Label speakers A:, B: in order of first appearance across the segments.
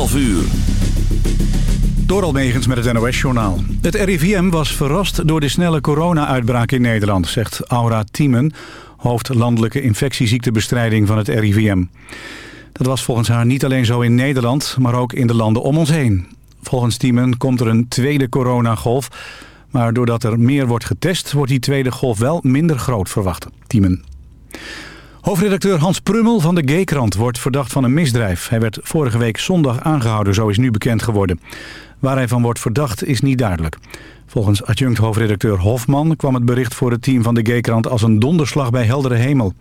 A: 12 uur.
B: Door met het NOS-journaal. Het RIVM was verrast door de snelle corona-uitbraak in Nederland... zegt Aura Thiemen, hoofd landelijke infectieziektebestrijding van het RIVM. Dat was volgens haar niet alleen zo in Nederland, maar ook in de landen om ons heen. Volgens Thiemen komt er een tweede coronagolf... maar doordat er meer wordt getest, wordt die tweede golf wel minder groot verwacht. Thiemen. Hoofdredacteur Hans Prummel van de G-krant wordt verdacht van een misdrijf. Hij werd vorige week zondag aangehouden, zo is nu bekend geworden. Waar hij van wordt verdacht is niet duidelijk. Volgens adjunct hoofdredacteur Hofman kwam het bericht voor het team van de G-krant als een donderslag bij heldere hemel.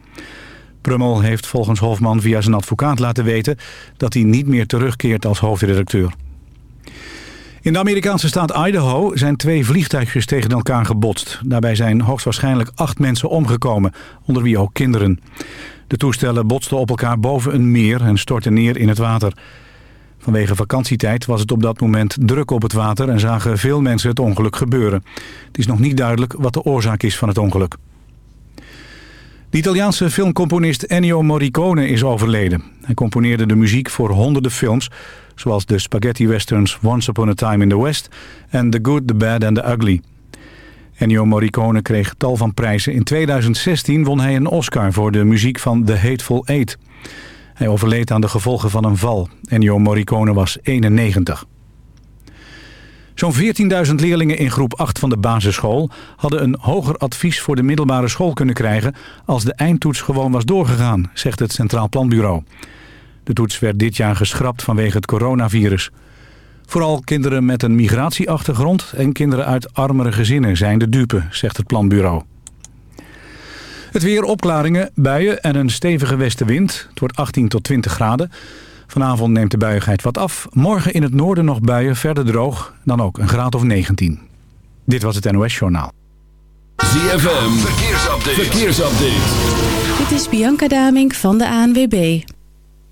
B: Prummel heeft volgens Hofman via zijn advocaat laten weten dat hij niet meer terugkeert als hoofdredacteur. In de Amerikaanse staat Idaho zijn twee vliegtuigjes tegen elkaar gebotst. Daarbij zijn hoogstwaarschijnlijk acht mensen omgekomen, onder wie ook kinderen. De toestellen botsten op elkaar boven een meer en stortten neer in het water. Vanwege vakantietijd was het op dat moment druk op het water en zagen veel mensen het ongeluk gebeuren. Het is nog niet duidelijk wat de oorzaak is van het ongeluk. De Italiaanse filmcomponist Ennio Morricone is overleden. Hij componeerde de muziek voor honderden films, zoals de spaghetti westerns Once Upon a Time in the West en The Good, The Bad and The Ugly. Ennio Morricone kreeg tal van prijzen. In 2016 won hij een Oscar voor de muziek van The Hateful Eight. Hij overleed aan de gevolgen van een val. Ennio Morricone was 91. Zo'n 14.000 leerlingen in groep 8 van de basisschool... hadden een hoger advies voor de middelbare school kunnen krijgen... als de eindtoets gewoon was doorgegaan, zegt het Centraal Planbureau. De toets werd dit jaar geschrapt vanwege het coronavirus. Vooral kinderen met een migratieachtergrond... en kinderen uit armere gezinnen zijn de dupe, zegt het planbureau. Het weer opklaringen, buien en een stevige westenwind. Het wordt 18 tot 20 graden. Vanavond neemt de buiigheid wat af. Morgen in het noorden nog buien, verder droog. Dan ook een graad of 19. Dit was het NOS Journaal.
A: ZFM, verkeersupdate. verkeersupdate.
C: Dit is Bianca Damink van de ANWB.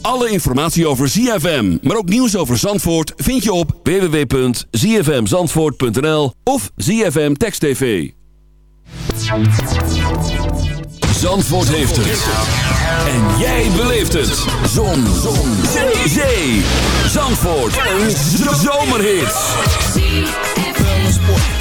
A: Alle informatie over ZFM, maar ook nieuws over Zandvoort... vind je op www.zfmzandvoort.nl of ZFM Text TV. Zandvoort heeft het. En jij beleeft het. Zon. Zon. Zandvoort. Een zomerhit.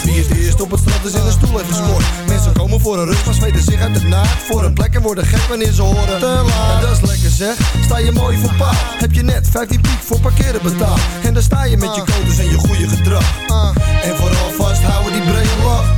D: Wie is de eerste op het strand is in een stoel heeft gescoord Mensen komen voor een rust, maar zweten zich uit de naad. Voor een plek en worden gek wanneer ze horen. Te laat, en dat is lekker zeg Sta je mooi voor paal Heb je net 15 piek voor parkeren betaald. En daar sta je met je codes en je goede gedrag. Ah, En vooral vasthouden die brede lach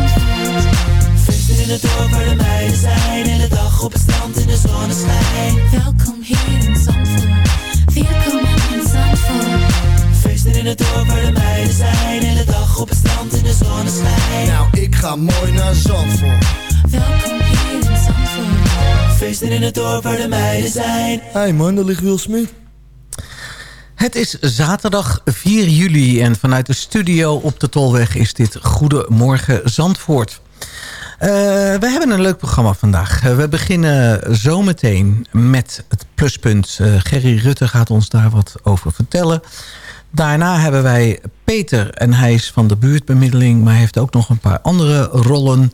E: Feesten in het dorp waar de meiden zijn. In de dag op het strand in de zonneschijn.
F: Welkom hier in Zandvoort. Welkom in Zandvoort.
E: Feesten in het dorp waar de meiden zijn. In de dag op het strand in de zonneschijn.
D: Nou, ik ga mooi naar Zandvoort.
F: Welkom hier in Zandvoort.
E: Feesten in het dorp waar de meiden zijn.
D: Hey man, daar ligt Will Smith.
G: Het is zaterdag 4 juli en vanuit de studio op de Tolweg is dit Goedemorgen Zandvoort. Eh, we hebben een leuk programma vandaag. Eh, we beginnen zometeen met het pluspunt. Uh, Gerry Rutte gaat ons daar wat over vertellen. Daarna hebben wij Peter en hij is van de buurtbemiddeling... maar heeft ook nog een paar andere rollen.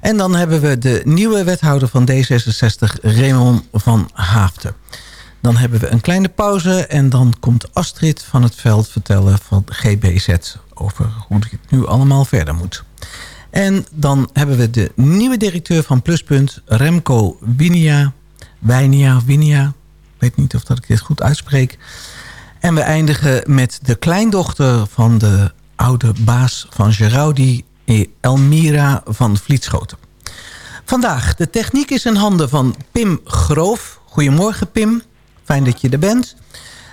G: En dan hebben we de nieuwe wethouder van D66, Raymond van Haafden. Dan hebben we een kleine pauze en dan komt Astrid van het veld vertellen van GBZ... over hoe het nu allemaal verder moet. En dan hebben we de nieuwe directeur van Pluspunt, Remco Winia. Wijnia, Winia. Ik weet niet of dat ik dit goed uitspreek. En we eindigen met de kleindochter van de oude baas van Geraudi, Elmira van Vlietschoten. Vandaag, de techniek is in handen van Pim Groof. Goedemorgen Pim, fijn dat je er bent.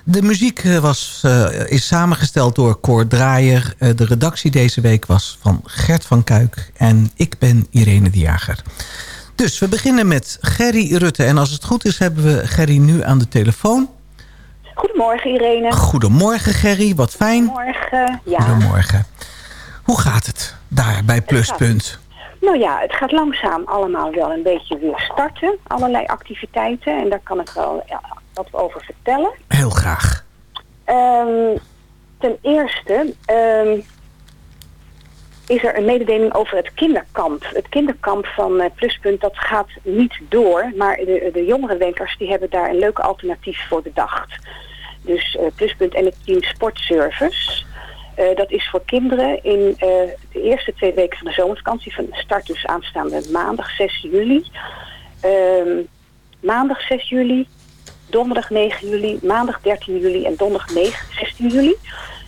G: De muziek was, uh, is samengesteld door Cor Draaier. Uh, de redactie deze week was van Gert van Kuik. En ik ben Irene de Jager. Dus we beginnen met Gerry Rutte. En als het goed is hebben we Gerry nu aan de telefoon.
H: Goedemorgen Irene.
G: Goedemorgen Gerry, wat fijn.
H: Goedemorgen. Ja.
G: Goedemorgen. Hoe gaat het daar bij Pluspunt?
H: Nou ja, het gaat langzaam allemaal wel een beetje weer starten. Allerlei activiteiten. En daar kan ik wel ja, wat over vertellen.
G: Heel graag.
H: Um, ten eerste um, is er een mededeling over het kinderkamp. Het kinderkamp van uh, Pluspunt dat gaat niet door. Maar de, de jongerenwenkers die hebben daar een leuk alternatief voor bedacht. Dus uh, Pluspunt en het team Sportservice... Uh, dat is voor kinderen in uh, de eerste twee weken van de zomervakantie. Van start dus aanstaande maandag 6 juli. Uh, maandag 6 juli, donderdag 9 juli, maandag 13 juli en donderdag 9, 16 juli.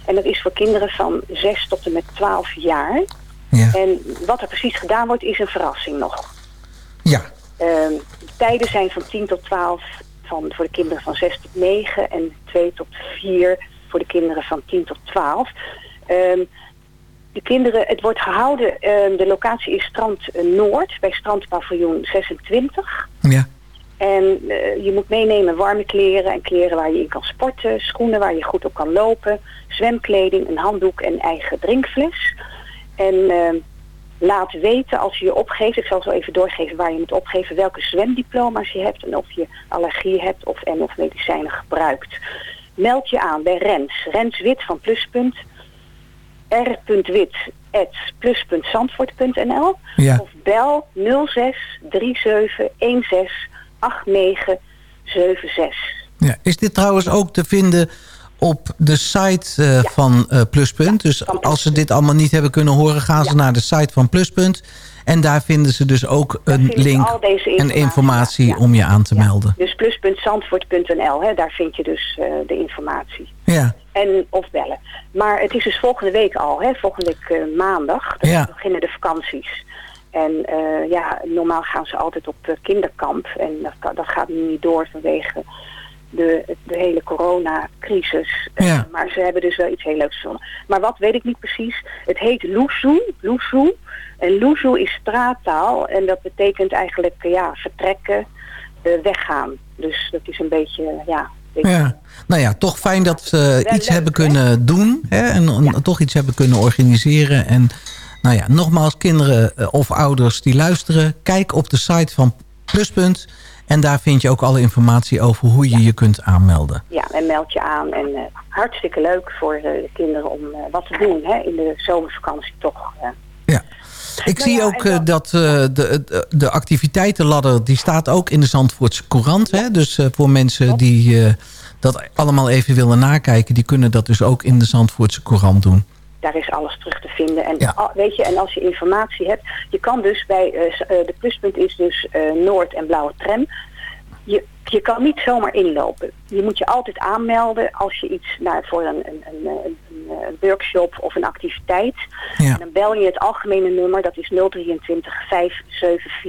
H: En dat is voor kinderen van 6 tot en met 12 jaar.
G: Ja.
H: En wat er precies gedaan wordt is een verrassing nog.
G: Ja.
H: de tijden zijn van 10 tot 12 van, voor de kinderen van 6 tot 9 en 2 tot 4 voor de kinderen van 10 tot 12. Um, de kinderen, het wordt gehouden, um, de locatie is Strand Noord, bij Strandpaviljoen 26.
G: Ja.
H: En uh, je moet meenemen warme kleren en kleren waar je in kan sporten, schoenen waar je goed op kan lopen, zwemkleding, een handdoek en eigen drinkfles. En uh, laat weten als je je opgeeft, ik zal zo even doorgeven waar je moet opgeven, welke zwemdiploma's je hebt en of je allergie hebt of en of medicijnen gebruikt meld je aan bij Rens. Rens Wit van Pluspunt.
G: ja.
H: Of bel 06 37 16 89 76.
G: Ja. Is dit trouwens ook te vinden op de site uh, ja. van uh, Pluspunt?
H: Ja,
G: dus
H: van
G: als ze dit allemaal niet hebben kunnen horen... gaan ze naar de site van Pluspunt... En daar vinden ze dus ook een link
H: informatie,
G: en informatie om je aan te melden.
H: Dus plus.zandvoort.nl, daar vind je dus uh, de informatie.
G: Ja.
H: En of bellen. Maar het is dus volgende week al, hè, volgende week maandag. Dan
G: ja.
H: beginnen de vakanties. En uh, ja, normaal gaan ze altijd op kinderkamp. En dat, dat gaat nu niet door vanwege de, de hele coronacrisis. Eh,
G: Ja.
H: maar ze hebben dus wel iets heel leuks gevonden. Maar wat weet ik niet precies. Het heet Loesoe. Loesoe. En Loesoe is straattaal. En dat betekent eigenlijk eh, ja, vertrekken, eh, weggaan. Dus dat is een beetje, eh, ja...
G: Ja. Nou ja, toch fijn dat ze iets
H: leuk,
G: hebben
H: hè?
G: kunnen doen. Hè? En en toch iets hebben kunnen organiseren. En nou ja, nogmaals, kinderen eh, of ouders die luisteren... kijk op de site van Pluspunt. En daar vind je ook alle informatie over hoe je je kunt aanmelden.
H: Ja, en meld je aan. En eh, hartstikke leuk voor eh, de kinderen om wat te doen hè, in de zomervakantie toch.
G: Ja. Ik
H: Nou
G: zie
H: ja,
G: ook dat de, de, de activiteitenladder... die staat ook in de Zandvoortse Courant. Hè? Dus voor mensen die dat allemaal even willen nakijken... die kunnen dat dus ook in de Zandvoortse Courant doen.
H: Daar is alles terug te vinden. En,
G: Ja.
H: al- weet je, en als je informatie hebt, je kan dus bij, eh, eh, de pluspunt is dus eh, Noord en Blauwe Tram. Je, je kan niet zomaar inlopen. Je moet je altijd aanmelden als je iets naar voor een, een, een, een, een workshop of een activiteit.
G: Ja.
H: En dan bel je het algemene nummer, dat is 023 574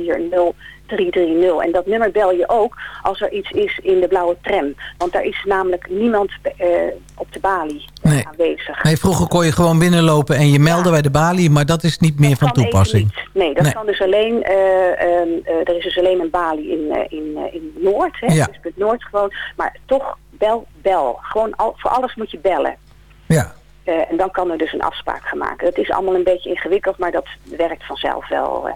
H: 0330. En dat nummer bel je ook als er iets is in de blauwe tram. Want daar is namelijk niemand eh, op de balie
G: Nee.
H: aanwezig.
G: Nee, vroeger kon je gewoon binnenlopen en je melden bij de balie... maar dat is niet meer
H: Dat
G: van toepassing.
H: niet. Nee, dat
G: Nee.
H: kan dus alleen, eh, ehm, eh, er is dus alleen een balie in, in, in Noord, hè,
G: Ja.
H: dus het Noord gewoon. Maar toch, bel, bel. Gewoon al, voor alles moet je bellen.
G: Ja,
H: en dan kan er dus een afspraak gaan maken. Dat is allemaal een beetje ingewikkeld, maar dat werkt vanzelf wel.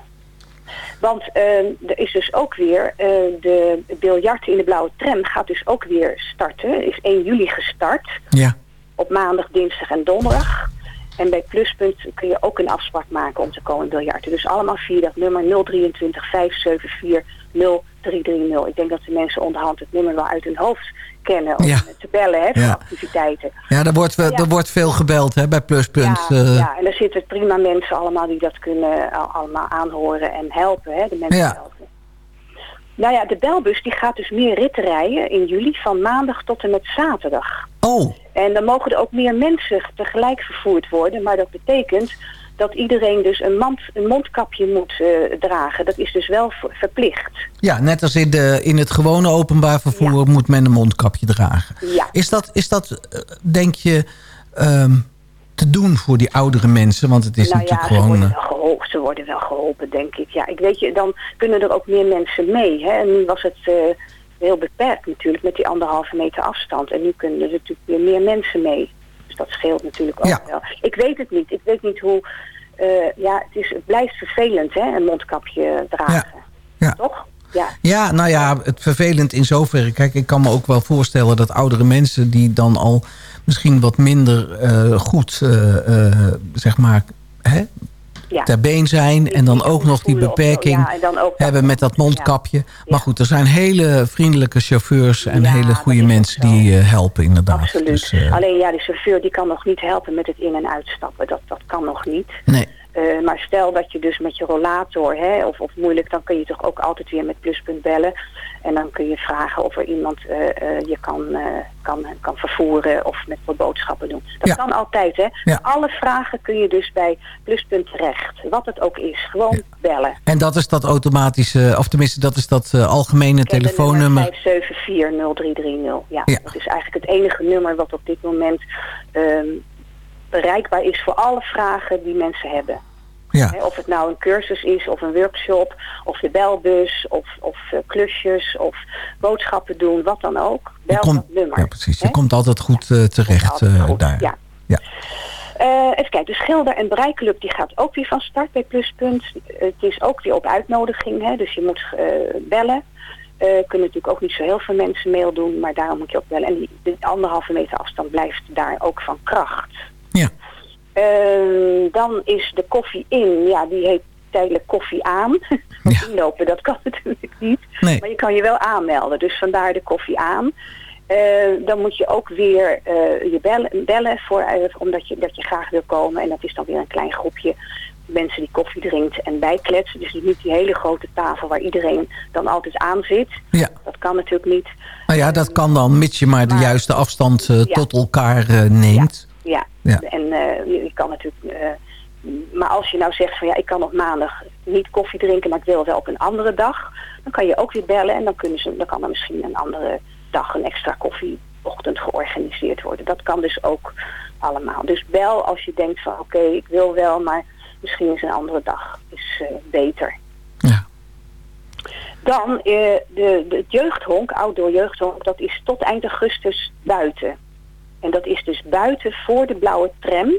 H: Want ehm, er is dus ook weer, eh, de biljart in de blauwe tram gaat dus ook weer starten. Is 1 juli gestart
G: ja.
H: op maandag, dinsdag en donderdag. En bij Pluspunt kun je ook een afspraak maken om te komen biljarten. Dus allemaal via dat nummer 023 574 0330. Ik denk dat de mensen onderhand het nummer wel uit hun hoofd kennen om
G: Ja.
H: te bellen hè, voor
G: Ja.
H: activiteiten.
G: ja er, wordt,
H: Ja.
G: er wordt veel gebeld hè, bij Pluspunt.
H: Ja,
G: eh.
H: ja, en er zitten prima mensen allemaal die dat kunnen al- allemaal aanhoren en helpen. Hè, de mensen
G: Ja.
H: helpen. Nou ja, de belbus die gaat dus meer ritten rijden in juli van maandag tot en met zaterdag.
G: Oh,
H: En dan mogen er ook meer mensen tegelijk vervoerd worden. Maar dat betekent dat iedereen dus een, mand, een mondkapje moet eh, dragen. Dat is dus wel ver- verplicht.
G: ja, net als in, de, in het gewone openbaar vervoer moet men een mondkapje dragen.
H: Ja.
G: Is dat, is dat eh, denk je, ehm, te doen voor die oudere mensen? Want het is
H: nou ja,
G: natuurlijk
H: ze
G: gewoon...
H: worden,
G: eh,
H: wel geholpen, ze worden wel geholpen, denk ik. Ja, ik weet je, dan kunnen er ook meer mensen mee. Hè? En nu was het heel beperkt natuurlijk met die anderhalve meter afstand. En nu kunnen er natuurlijk weer meer mensen mee. Dus dat scheelt natuurlijk ook
G: Ja.
H: wel. Ik weet het niet. Ik weet niet hoe... eh, ja, het, is, het blijft vervelend, hè, een mondkapje dragen.
G: Ja.
H: Toch? Ja.
G: Ja, nou ja, het vervelend in zoverre. Kijk, ik kan me ook wel voorstellen dat oudere mensen... die dan al misschien wat minder eh, goed, eh, zeg maar... Hè,
H: ja.
G: ter been zijn en dan ook nog die
H: zo.
G: beperking
H: Ja, en dan ook dat-
G: hebben met dat mondkapje.
H: Ja.
G: Maar goed, er zijn hele vriendelijke chauffeurs en hele goede mensen die eh, helpen inderdaad.
H: Absoluut.
G: Dus, eh,
H: Alleen ja, de chauffeur die kan nog niet helpen met het in- en uitstappen. Dat, dat kan nog niet.
G: nee.
H: Eh, maar stel dat je dus met je rollator, hè, of, of moeilijk, dan kun je toch ook altijd weer met pluspunt bellen. En dan kun je vragen of er iemand eh, eh, je kan, kan, kan vervoeren of met wat boodschappen doen. Dat
G: Ja.
H: kan altijd, hè.
G: Ja.
H: Alle vragen kun je dus bij pluspunt terecht. Wat het ook is. Gewoon bellen.
G: En dat is dat automatische, of tenminste dat is dat algemene telefoonnummer.
H: 5740330. Ja,
G: Ja.
H: dat is eigenlijk het enige nummer wat op dit moment ehm, bereikbaar is voor alle vragen die mensen hebben.
G: Ja.
H: Of het nou een cursus is, of een workshop, of de belbus, of, of eh, klusjes, of boodschappen doen, wat dan ook. Bel
G: komt,
H: nummer.
G: ja, precies. Je komt altijd goed eh, terecht
H: Altijd
G: eh,
H: goed,
G: daar.
H: Ja.
G: Ja.
H: Even kijken, de Schilder- en Breiklub die gaat ook weer van start bij Pluspunt. Het is ook weer op uitnodiging, hè, dus je moet bellen. Eh kunnen natuurlijk ook niet zo heel veel mensen mail doen, maar daarom moet je ook bellen. En die, de anderhalve meter afstand blijft daar ook van kracht.
G: Ja.
H: Eh, dan is de koffie in, ja, die heet tijdelijk koffie aan. Want
G: Ja.
H: inlopen, dat kan natuurlijk niet.
G: Nee.
H: Maar je kan je wel aanmelden, dus vandaar de koffie aan. Eh, dan moet je ook weer eh, je bellen, bellen voor, eh, omdat je, dat je graag wil komen. En dat is dan weer een klein groepje mensen die koffie drinkt en bijkletsen. Dus niet die hele grote tafel waar iedereen dan altijd aan zit.
G: Ja.
H: Dat kan natuurlijk niet.
G: Nou ja, dat kan dan, mits je maar de juiste afstand eh,
H: Ja.
G: tot elkaar neemt.
H: Ja,
G: Ja.
H: en eh, je, kan natuurlijk... eh, maar als je nou zegt van ja, ik kan op maandag niet koffie drinken, maar ik wil wel op een andere dag, dan kan je ook weer bellen en dan, kunnen ze, dan kan er misschien een andere dag een extra koffieochtend georganiseerd worden. Dat kan dus ook allemaal. Dus bel als je denkt van oké, ik wil wel, maar misschien is een andere dag is, eh, beter.
G: Ja.
H: Dan eh, de, de, jeugdhonk, outdoor jeugdhonk, dat is tot eind augustus buiten. En dat is dus buiten voor de blauwe tram.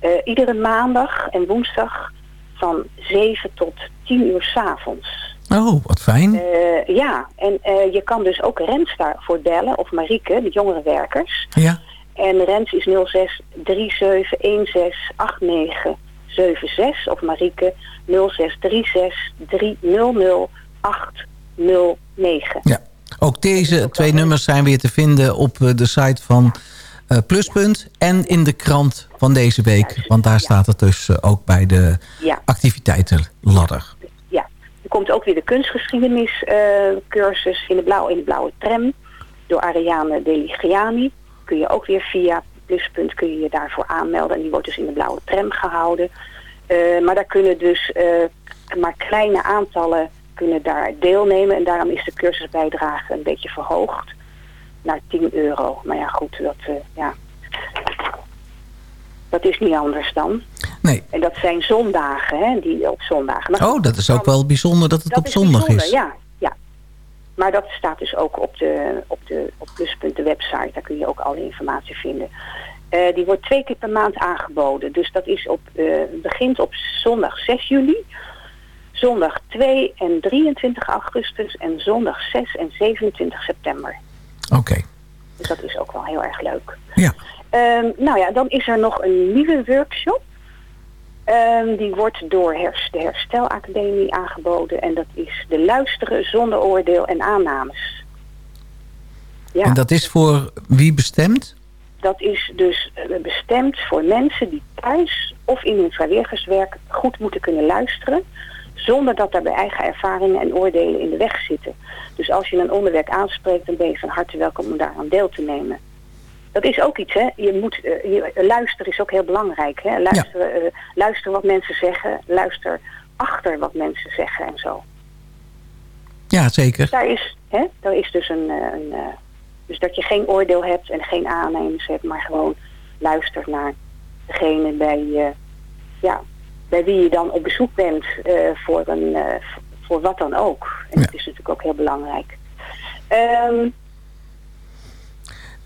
H: eh, iedere maandag en woensdag van 7 tot 10 uur s'avonds.
G: Oh, wat fijn.
H: Eh ja, en eh, je kan dus ook Rens daarvoor bellen, of Marieke, de jongerenwerkers.
G: Ja.
H: En Rens is 06 3716 8976 of Marieke 06 36 300 809.
G: Ja. Ook deze twee nummers zijn weer te vinden op de site van eh, Pluspunt... en in de krant van deze week. Want daar staat het dus eh, ook bij de
H: Ja.
G: activiteitenladder.
H: Ja, er komt ook weer de kunstgeschiedenis eh, in de, blauw, in de blauwe tram door Ariane Deligiani. Kun je ook weer via Pluspunt kun je je daarvoor aanmelden. En die wordt dus in de blauwe tram gehouden. Eh, maar daar kunnen dus maar kleine aantallen kunnen daar deelnemen. En daarom is de cursusbijdrage een beetje verhoogd naar 10 euro. Maar ja, goed, dat, eh, ja. dat is niet anders dan.
G: Nee.
H: En dat zijn zondagen, hè, die op zondagen. Maar
G: Oh, dat is ook wel bijzonder dat het
H: dat
G: op zondag
H: bijzonder,
G: is.
H: Ja, ja. Maar dat staat dus ook op de, op de op Pluspunt, de website. Daar kun je ook alle informatie vinden. Eh, die wordt twee keer per maand aangeboden. Dus dat is op, eh, begint op zondag 6 juli, zondag 2 en 23 augustus en zondag 6 en 27 september.
G: Oké.
H: Dus dat is ook wel heel erg leuk.
G: Ja.
H: Ehm, nou ja, dan is er nog een nieuwe workshop. Ehm, die wordt door de Herstelacademie aangeboden. En dat is de luisteren zonder oordeel en aannames. Ja,
G: En dat is voor wie bestemd?
H: dat is dus eh, bestemd voor mensen die thuis of in hun vrijwilligerswerk goed moeten kunnen luisteren. Zonder dat daar bij eigen ervaringen en oordelen in de weg zitten. Dus als je een onderwerp aanspreekt, dan ben je van harte welkom om daar aan deel te nemen. Dat is ook iets, hè. Je moet, eh, je, luisteren is ook heel belangrijk, hè. Luisteren, eh, luister wat mensen zeggen. Luister achter wat mensen zeggen en zo.
G: Ja, zeker.
H: Daar is, hè, daar is dus een, eh, een eh, dus dat je geen oordeel hebt en geen aannemers hebt, maar gewoon luistert naar degene bij, eh, ja, bij wie je dan op bezoek bent eh, voor, een, eh, voor wat dan ook. En dat is natuurlijk ook heel belangrijk. Ehm,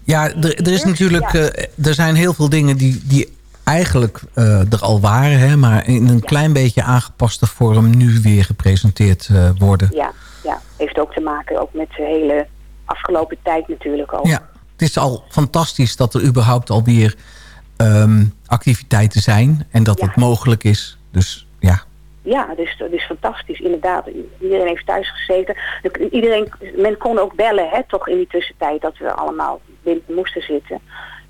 G: Ja, er, er is natuurlijk, eh, er zijn heel veel dingen die, die eigenlijk er al waren, hè, maar in een klein beetje aangepaste vorm nu weer gepresenteerd worden.
H: ja, ja, heeft ook te maken ook met de hele afgelopen tijd natuurlijk ook.
G: Ja, het is al fantastisch dat er überhaupt alweer ehm activiteiten zijn en dat
H: Ja.
G: het mogelijk is. Dus ja,
H: Ja, dus dat is fantastisch, inderdaad. Iedereen heeft thuis gezeten. Iedereen, men kon ook bellen, hè, toch in die tussentijd dat we allemaal binnen moesten zitten.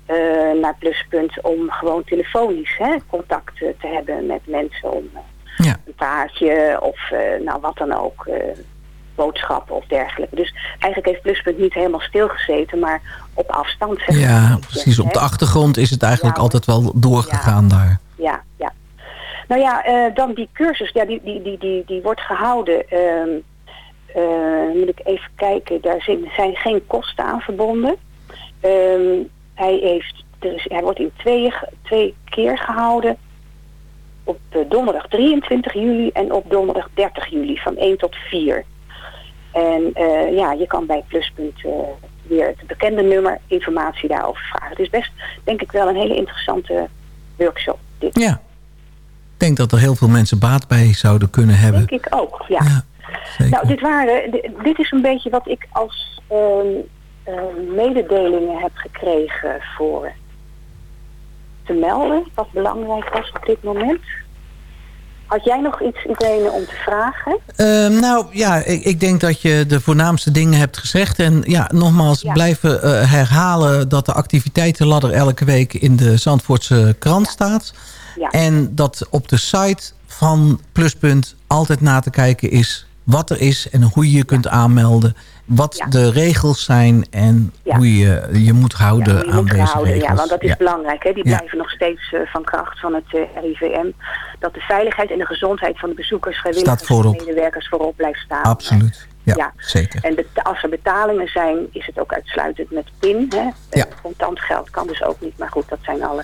H: eh, naar Pluspunt om gewoon telefonisch hè, contact eh, te hebben met mensen om eh,
G: Ja.
H: een taartje of nou wat dan ook, boodschappen of dergelijke. Dus eigenlijk heeft Pluspunt niet helemaal stilgezeten, maar op afstand. Zeg
G: ja precies. Op de achtergrond is het eigenlijk
H: Ja,
G: altijd wel doorgegaan daar.
H: Ja, ja. Nou ja, eh, dan die cursus, ja, die, die, die, die, die wordt gehouden. ehm, eh, moet ik even kijken, daar zijn, zijn geen kosten aan verbonden. Ehm, hij, heeft, er is, hij wordt in twee, twee keer gehouden. Op eh, donderdag 23 juli en op donderdag 30 juli van 1 tot 4. En eh, ja, je kan bij Pluspunt eh, weer het bekende nummer informatie daarover vragen. Het is best, denk ik, wel een hele interessante workshop. Dit.
G: Ja. Ik denk dat er heel veel mensen baat bij zouden kunnen hebben.
H: Denk ik ook, ja. Nou, dit, waren, di- dit is een beetje wat ik als ehm, ehm, mededelingen heb gekregen voor te melden. Wat belangrijk was op dit moment. Had jij nog iets, Irene, om te vragen?
G: Ehm, nou ja, ik, ik denk dat je de voornaamste dingen hebt gezegd. En ja, nogmaals,
H: Ja.
G: blijven eh, herhalen dat de activiteitenladder elke week in de Zandvoortse krant staat.
H: Ja.
G: En dat op de site van Pluspunt altijd na te kijken is wat er is en hoe je je kunt aanmelden. Wat
H: Ja.
G: de regels zijn en
H: Ja.
G: hoe je je moet houden
H: Ja,
G: aan
H: moet
G: deze regels.
H: Ja, want dat is belangrijk. Hè? Die blijven nog steeds eh, van kracht van het eh, RIVM. Dat de veiligheid en de gezondheid van de bezoekers, vrijwilligers en medewerkers voorop blijft staan.
G: Absoluut.
I: Ja, zeker.
H: En als er betalingen zijn, is het ook uitsluitend met PIN. Hè?
I: Ja.
H: Eh, Contant geld kan dus ook niet. Maar goed, dat zijn alle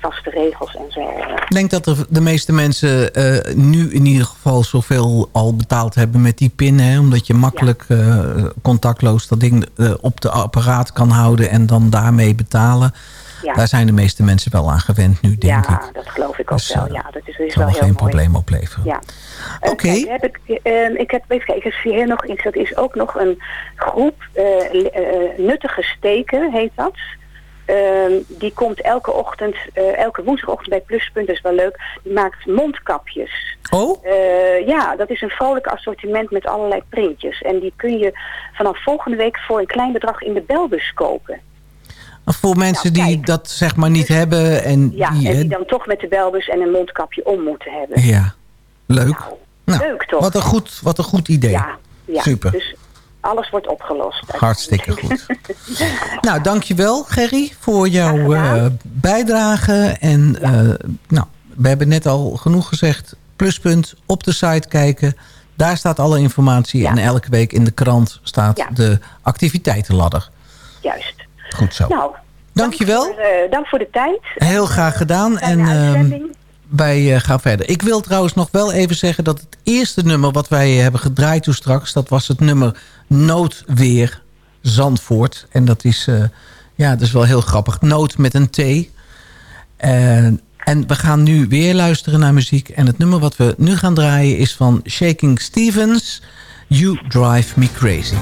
H: vaste regels en zo.
I: Ik denk dat de meeste mensen eh, nu in ieder geval zoveel al betaald hebben met die pin. Hè, omdat je makkelijk eh, contactloos dat ding eh, op de apparaat kan houden en dan daarmee betalen.
H: Ja.
I: Daar zijn de meeste mensen wel aan gewend nu, denk
H: ja,
I: ik.
H: dat geloof ik ook
I: Dus,
H: wel. Ja, dat is, wel
I: wel
H: heel
I: geen
H: mooi.
I: probleem opleveren.
H: Ja.
I: Oké.
H: heb ik, eh, ik heb even kijken, ik zie hier nog iets. Dat is ook nog een groep nuttige steken, heet dat. Ehm, die komt elke ochtend, eh, elke woensdagochtend bij Pluspunt, dat is wel leuk. Die maakt mondkapjes.
I: Oh?
H: Eh, ja, dat is een vrolijk assortiment met allerlei printjes. En die kun je vanaf volgende week voor een klein bedrag in de belbus kopen.
I: Voor mensen
H: Nou,
I: die dat zeg maar niet hebben. En
H: Ja,
I: die,
H: en die dan toch met de belbus en een mondkapje om moeten hebben.
I: ja, leuk. Nou,
H: leuk toch?
I: Wat een goed, wat een goed idee.
H: Ja, ja.
I: Super.
H: Dus alles wordt opgelost.
I: Hartstikke goed. nou, dankjewel Gerry voor jouw eh, bijdrage. En eh, nou, we hebben net al genoeg gezegd. Pluspunt, op de site kijken. Daar staat alle informatie.
H: Ja.
I: En elke week in de krant staat
H: Ja.
I: de activiteitenladder.
H: Juist.
I: Goed zo.
H: Nou,
I: Dankjewel.
H: Dank voor, eh, dank voor de tijd.
I: Heel graag gedaan. En Wij eh, gaan verder. Ik wil trouwens nog wel even zeggen dat het eerste nummer wat wij hebben gedraaid toen straks... dat was het nummer Noodweer Zandvoort. En dat is, eh, ja, dat is wel heel grappig. Nood met een T. En, en we gaan nu weer luisteren naar muziek. En het nummer wat we nu gaan draaien is van Shaking Stevens... You Drive Me Crazy.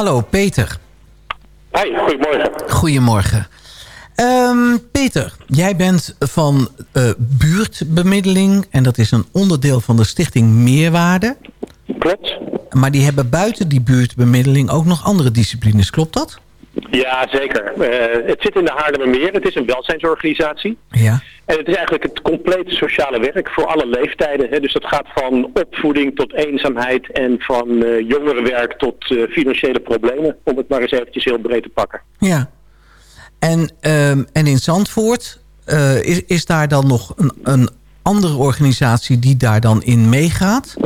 I: Hallo, Peter.
J: Hoi, goedemorgen.
I: Goedemorgen. Ehm, Peter, jij bent van eh, buurtbemiddeling... en dat is een onderdeel van de stichting Meerwaarde.
J: Klopt.
I: Maar die hebben buiten die buurtbemiddeling ook nog andere disciplines, klopt dat?
J: Ja, zeker. Eh, het zit in de Haarlemmermeer. Het is een welzijnsorganisatie.
G: Ja.
J: En het is eigenlijk het complete sociale werk voor alle leeftijden. Hè. Dus dat gaat van opvoeding tot eenzaamheid en van eh, jongerenwerk tot eh, financiële problemen. Om het maar eens eventjes heel breed te pakken.
G: Ja. En, ehm, en in Zandvoort, is, is daar dan nog een, een andere organisatie die daar dan in meegaat?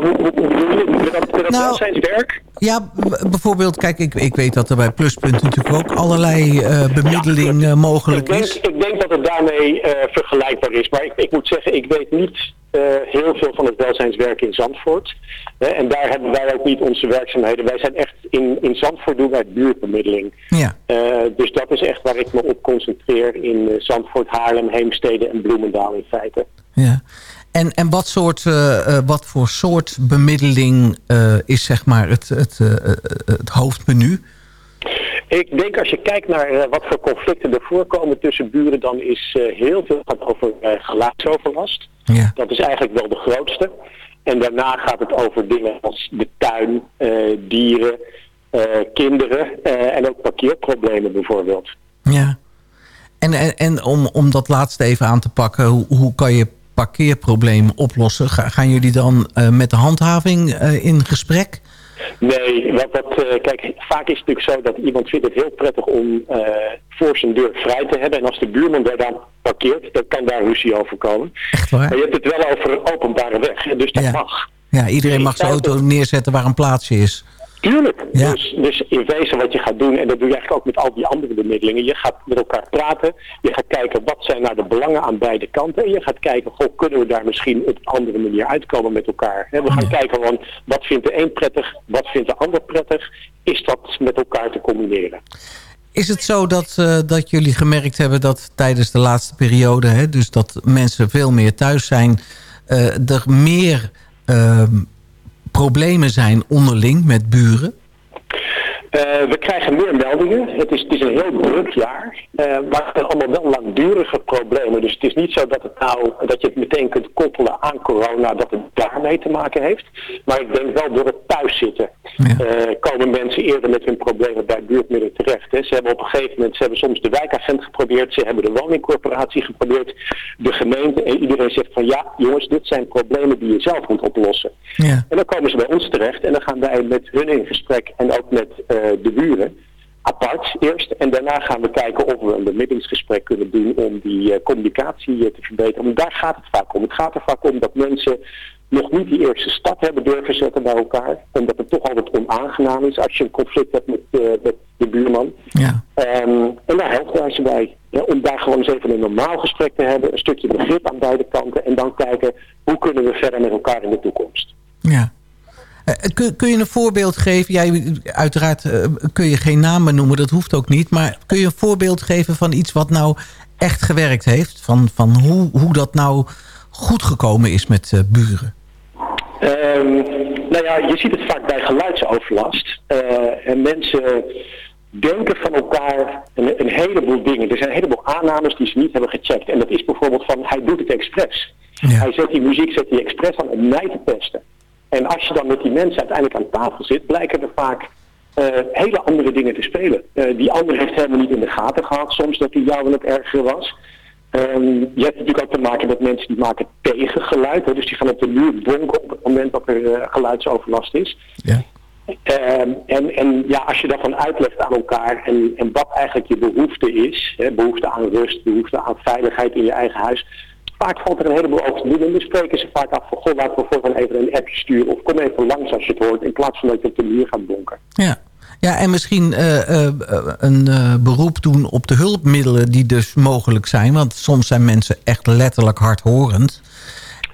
J: Hoe, hoe, je? Met dat, met dat
G: Nou,
J: welzijnswerk?
G: Ja, bijvoorbeeld, kijk, ik, ik weet dat er bij Pluspunt natuurlijk ook allerlei eh, bemiddeling eh, mogelijk
J: ik denk,
G: is.
J: Ik denk dat het daarmee eh, vergelijkbaar is. Maar ik, ik moet zeggen, ik weet niet heel veel van het welzijnswerk in Zandvoort. En daar hebben wij ook niet onze werkzaamheden. Wij zijn echt in, in Zandvoort doen wij buurtbemiddeling.
G: Ja,
J: dus dat is echt waar ik me op concentreer in Zandvoort, Haarlem, Heemstede en Bloemendaal in feite.
G: ja. En, en wat, soort, eh, eh, wat voor soort bemiddeling eh, is zeg maar het, het, het hoofdmenu?
J: Ik denk als je kijkt naar wat voor conflicten er voorkomen tussen buren, dan is heel veel gaat over geluidsoverlast.
G: Ja,
J: Dat is eigenlijk wel de grootste. En daarna gaat het over dingen als de tuin, dieren, kinderen en ook parkeerproblemen bijvoorbeeld.
G: ja. En, en, en om, om dat laatste even aan te pakken, hoe, hoe kan je parkeerprobleem oplossen? Ga- gaan jullie dan eh, met de handhaving eh, in gesprek?
J: Nee, wat, wat, eh, kijk, vaak is het natuurlijk zo dat iemand vindt het heel prettig om voor zijn deur vrij te hebben. En als de buurman daar dan parkeert, dan kan daar ruzie over komen.
G: Echt
J: Maar
G: waar?
J: je hebt het wel over een openbare weg, dus dat
G: Ja.
J: mag.
G: Ja, iedereen mag zijn auto neerzetten waar een plaatsje is.
J: Tuurlijk.
G: Ja.
J: Dus, dus in wezen wat je gaat doen, en dat doe je eigenlijk ook met al die andere bemiddelingen. Je gaat met elkaar praten. Je gaat kijken wat zijn nou de belangen aan beide kanten. En je gaat kijken, goh, kunnen we daar misschien op een andere manier uitkomen met elkaar. We gaan kijken van wat vindt de een prettig, wat vindt de ander prettig. Is dat met elkaar te combineren?
G: Is het zo dat, eh, dat jullie gemerkt hebben dat tijdens de laatste periode... Hè, dus dat mensen veel meer thuis zijn... eh, er meer ehm, problemen zijn onderling met buren?
J: Eh, we krijgen meer meldingen. Het is, het is een heel druk jaar. eh, maar het zijn allemaal wel langdurige problemen. Dus het is niet zo dat, het nou, dat je het meteen kunt koppelen aan corona, dat het daarmee te maken heeft. Maar ik denk wel door het thuiszitten
G: Ja.
J: eh, komen mensen eerder met hun problemen bij buurtmiddelen terecht. Hè. Ze hebben op een gegeven moment, ze hebben soms de wijkagent geprobeerd, ze hebben de woningcorporatie geprobeerd, de gemeente. En iedereen zegt van ja jongens, dit zijn problemen die je zelf moet oplossen.
G: Ja.
J: En dan komen ze bij ons terecht en dan gaan wij met hun in gesprek en ook met de buren apart eerst. En daarna gaan we kijken of we een bemiddelingsgesprek kunnen doen om die eh, communicatie eh, te verbeteren. Want daar gaat het vaak om. Het gaat er vaak om dat mensen nog niet die eerste stap hebben durven zetten bij elkaar. Omdat het toch altijd onaangenaam is als je een conflict hebt met, eh, met de buurman.
G: Ja.
J: Ehm, en daar helpen wij ze bij. Ja, om daar gewoon eens even een normaal gesprek te hebben. Een stukje begrip aan beide kanten. En dan kijken hoe kunnen we verder met elkaar in de toekomst.
G: ja. Eh, kun, kun je een voorbeeld geven? Jij, uiteraard eh, kun je geen namen noemen, dat hoeft ook niet. Maar kun je een voorbeeld geven van iets wat nou echt gewerkt heeft? Van, van hoe, hoe dat nou goed gekomen is met eh, buren?
J: Ehm, nou ja, je ziet het vaak bij geluidsoverlast. En mensen denken van elkaar een, een heleboel dingen. Er zijn een heleboel aannames die ze niet hebben gecheckt. En dat is bijvoorbeeld van, hij doet het expres.
G: Ja.
J: Hij zet die muziek zet die expres aan om mij te pesten. En als je dan met die mensen uiteindelijk aan tafel zit, blijken er vaak eh, hele andere dingen te spelen. Eh, die ander heeft helemaal niet in de gaten gehad soms dat hij jou aan het ergeren was. Ehm, je hebt natuurlijk ook te maken met mensen die maken tegen geluid. Hè, dus die gaan op de muur bonken op het moment dat er eh, geluidsoverlast is.
G: Ja.
J: Ehm, en, en ja, als je dat dan uitlegt aan elkaar en, en wat eigenlijk je behoefte is, hè, behoefte aan rust, behoefte aan veiligheid in je eigen huis, vaak valt er een heleboel over te doen. En dan spreken ze vaak af van, goh, laten we voor van even een appje sturen of kom even langs als je het hoort, in plaats van dat je op de muur gaat bonken.
G: Ja. Ja, en misschien eh, eh, een eh, beroep doen op de hulpmiddelen die dus mogelijk zijn. Want soms zijn mensen echt letterlijk hardhorend.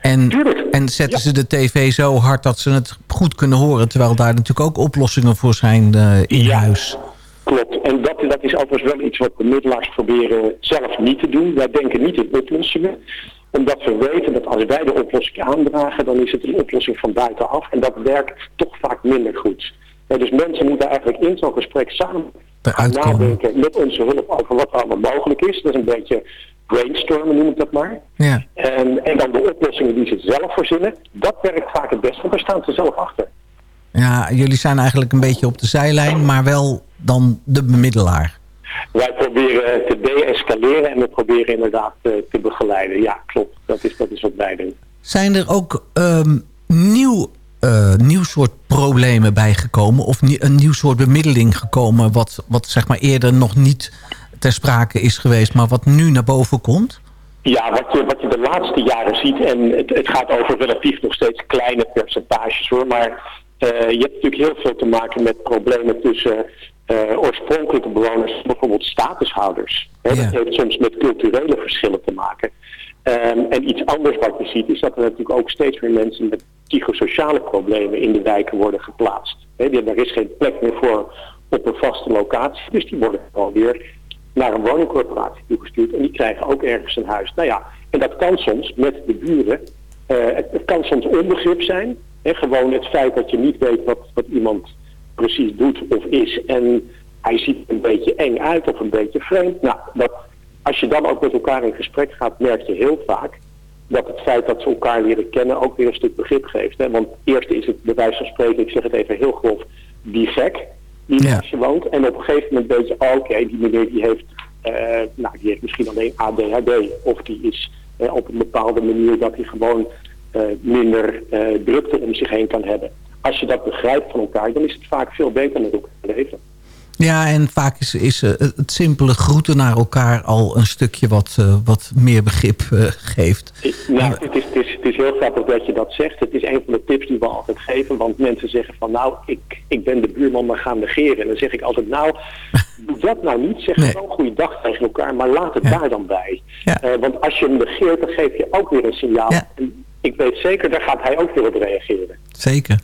G: En, en zetten
J: ja.
G: ze de tv zo hard dat ze het goed kunnen horen. Terwijl daar natuurlijk ook oplossingen voor zijn in
J: Ja.
G: huis.
J: Klopt. En dat, dat is overigens wel iets wat bemiddelaars proberen zelf niet te doen. Wij denken niet in oplossingen. Omdat we weten dat als wij de oplossing aandragen, dan is het een oplossing van buitenaf. En dat werkt toch vaak minder goed. Ja, dus mensen moeten eigenlijk in zo'n gesprek samen nadenken met onze hulp over wat er allemaal mogelijk is. Dat is een beetje brainstormen noem ik dat maar.
G: Ja.
J: En, en dan de oplossingen die ze zelf verzinnen, dat werkt vaak het best, want daar staan ze zelf achter.
G: Ja, jullie zijn eigenlijk een beetje op de zijlijn, maar wel dan de bemiddelaar.
J: Wij proberen te de-escaleren en we proberen inderdaad eh, te begeleiden. Ja, klopt. Dat is, dat is wat wij doen.
G: Zijn er ook ehm, nieuw, eh, nieuw soort problemen bijgekomen... of een nieuw soort bemiddeling gekomen... wat, wat zeg maar eerder nog niet ter sprake is geweest... maar wat nu naar boven komt?
J: Ja, wat je, wat je de laatste jaren ziet, en het, het gaat over relatief nog steeds kleine percentages hoor, maar eh, je hebt natuurlijk heel veel te maken met problemen tussen eh, oorspronkelijke bewoners, bijvoorbeeld statushouders. Hè,
G: Ja.
J: Dat heeft soms met culturele verschillen te maken. Ehm, en iets anders wat je ziet is dat er natuurlijk ook steeds meer mensen met psychosociale problemen in de wijken worden geplaatst. Hè, die- daar is geen plek meer voor op een vaste locatie, dus die worden gewoon weer naar een woningcorporatie toegestuurd en die krijgen ook ergens een huis. Nou ja, en dat kan soms met de buren, eh, het, het kan soms onbegrip zijn. Hè, gewoon het feit dat je niet weet wat, wat iemand precies doet of is en hij ziet een beetje eng uit of een beetje vreemd. Nou, dat, als je dan ook met elkaar in gesprek gaat, merk je heel vaak dat het feit dat ze elkaar leren kennen ook weer een stuk begrip geeft. Hè? Want eerst is het bij wijze van spreken, ik zeg het even heel grof, die gek die
G: Ja.
J: naast je woont. En op een gegeven moment weet je, oh, oké, die meneer die heeft, eh, nou, die heeft misschien alleen ADHD. Of die is eh, op een bepaalde manier dat hij gewoon eh, minder drukte om zich heen kan hebben. Als je dat begrijpt van elkaar, dan is het vaak veel beter met elkaar te leven.
G: Ja, en vaak is, is eh, het simpele groeten naar elkaar al een stukje wat, eh, wat meer begrip eh, geeft.
J: Nou, het is, het, is, het is heel grappig dat je dat zegt. Het is een van de tips die we altijd geven. Want mensen zeggen van nou, ik, ik ben de buurman maar gaan negeren. En dan zeg ik altijd nou, doe dat nou niet. Zeg
G: Nee.
J: gewoon goeiedag tegen elkaar, maar laat het
G: Ja.
J: daar dan bij.
G: Ja.
J: Want als je hem negeert, dan geef je ook weer een signaal.
G: Ja.
J: En ik weet zeker, daar gaat hij ook weer op reageren.
G: Zeker.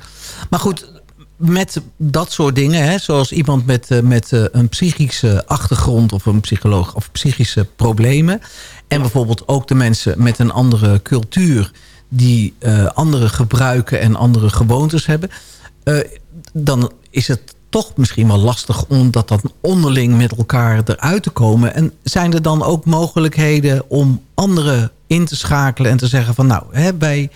G: Maar goed, met dat soort dingen, hè, zoals iemand met, eh, met eh, een psychische achtergrond of een psycholoog of psychische problemen. En bijvoorbeeld ook de mensen met een andere cultuur die eh, andere gebruiken en andere gewoontes hebben. dan is het toch misschien wel lastig om dat onderling met elkaar eruit te komen. En zijn er dan ook mogelijkheden om anderen in te schakelen en te zeggen van nou, hè, wij,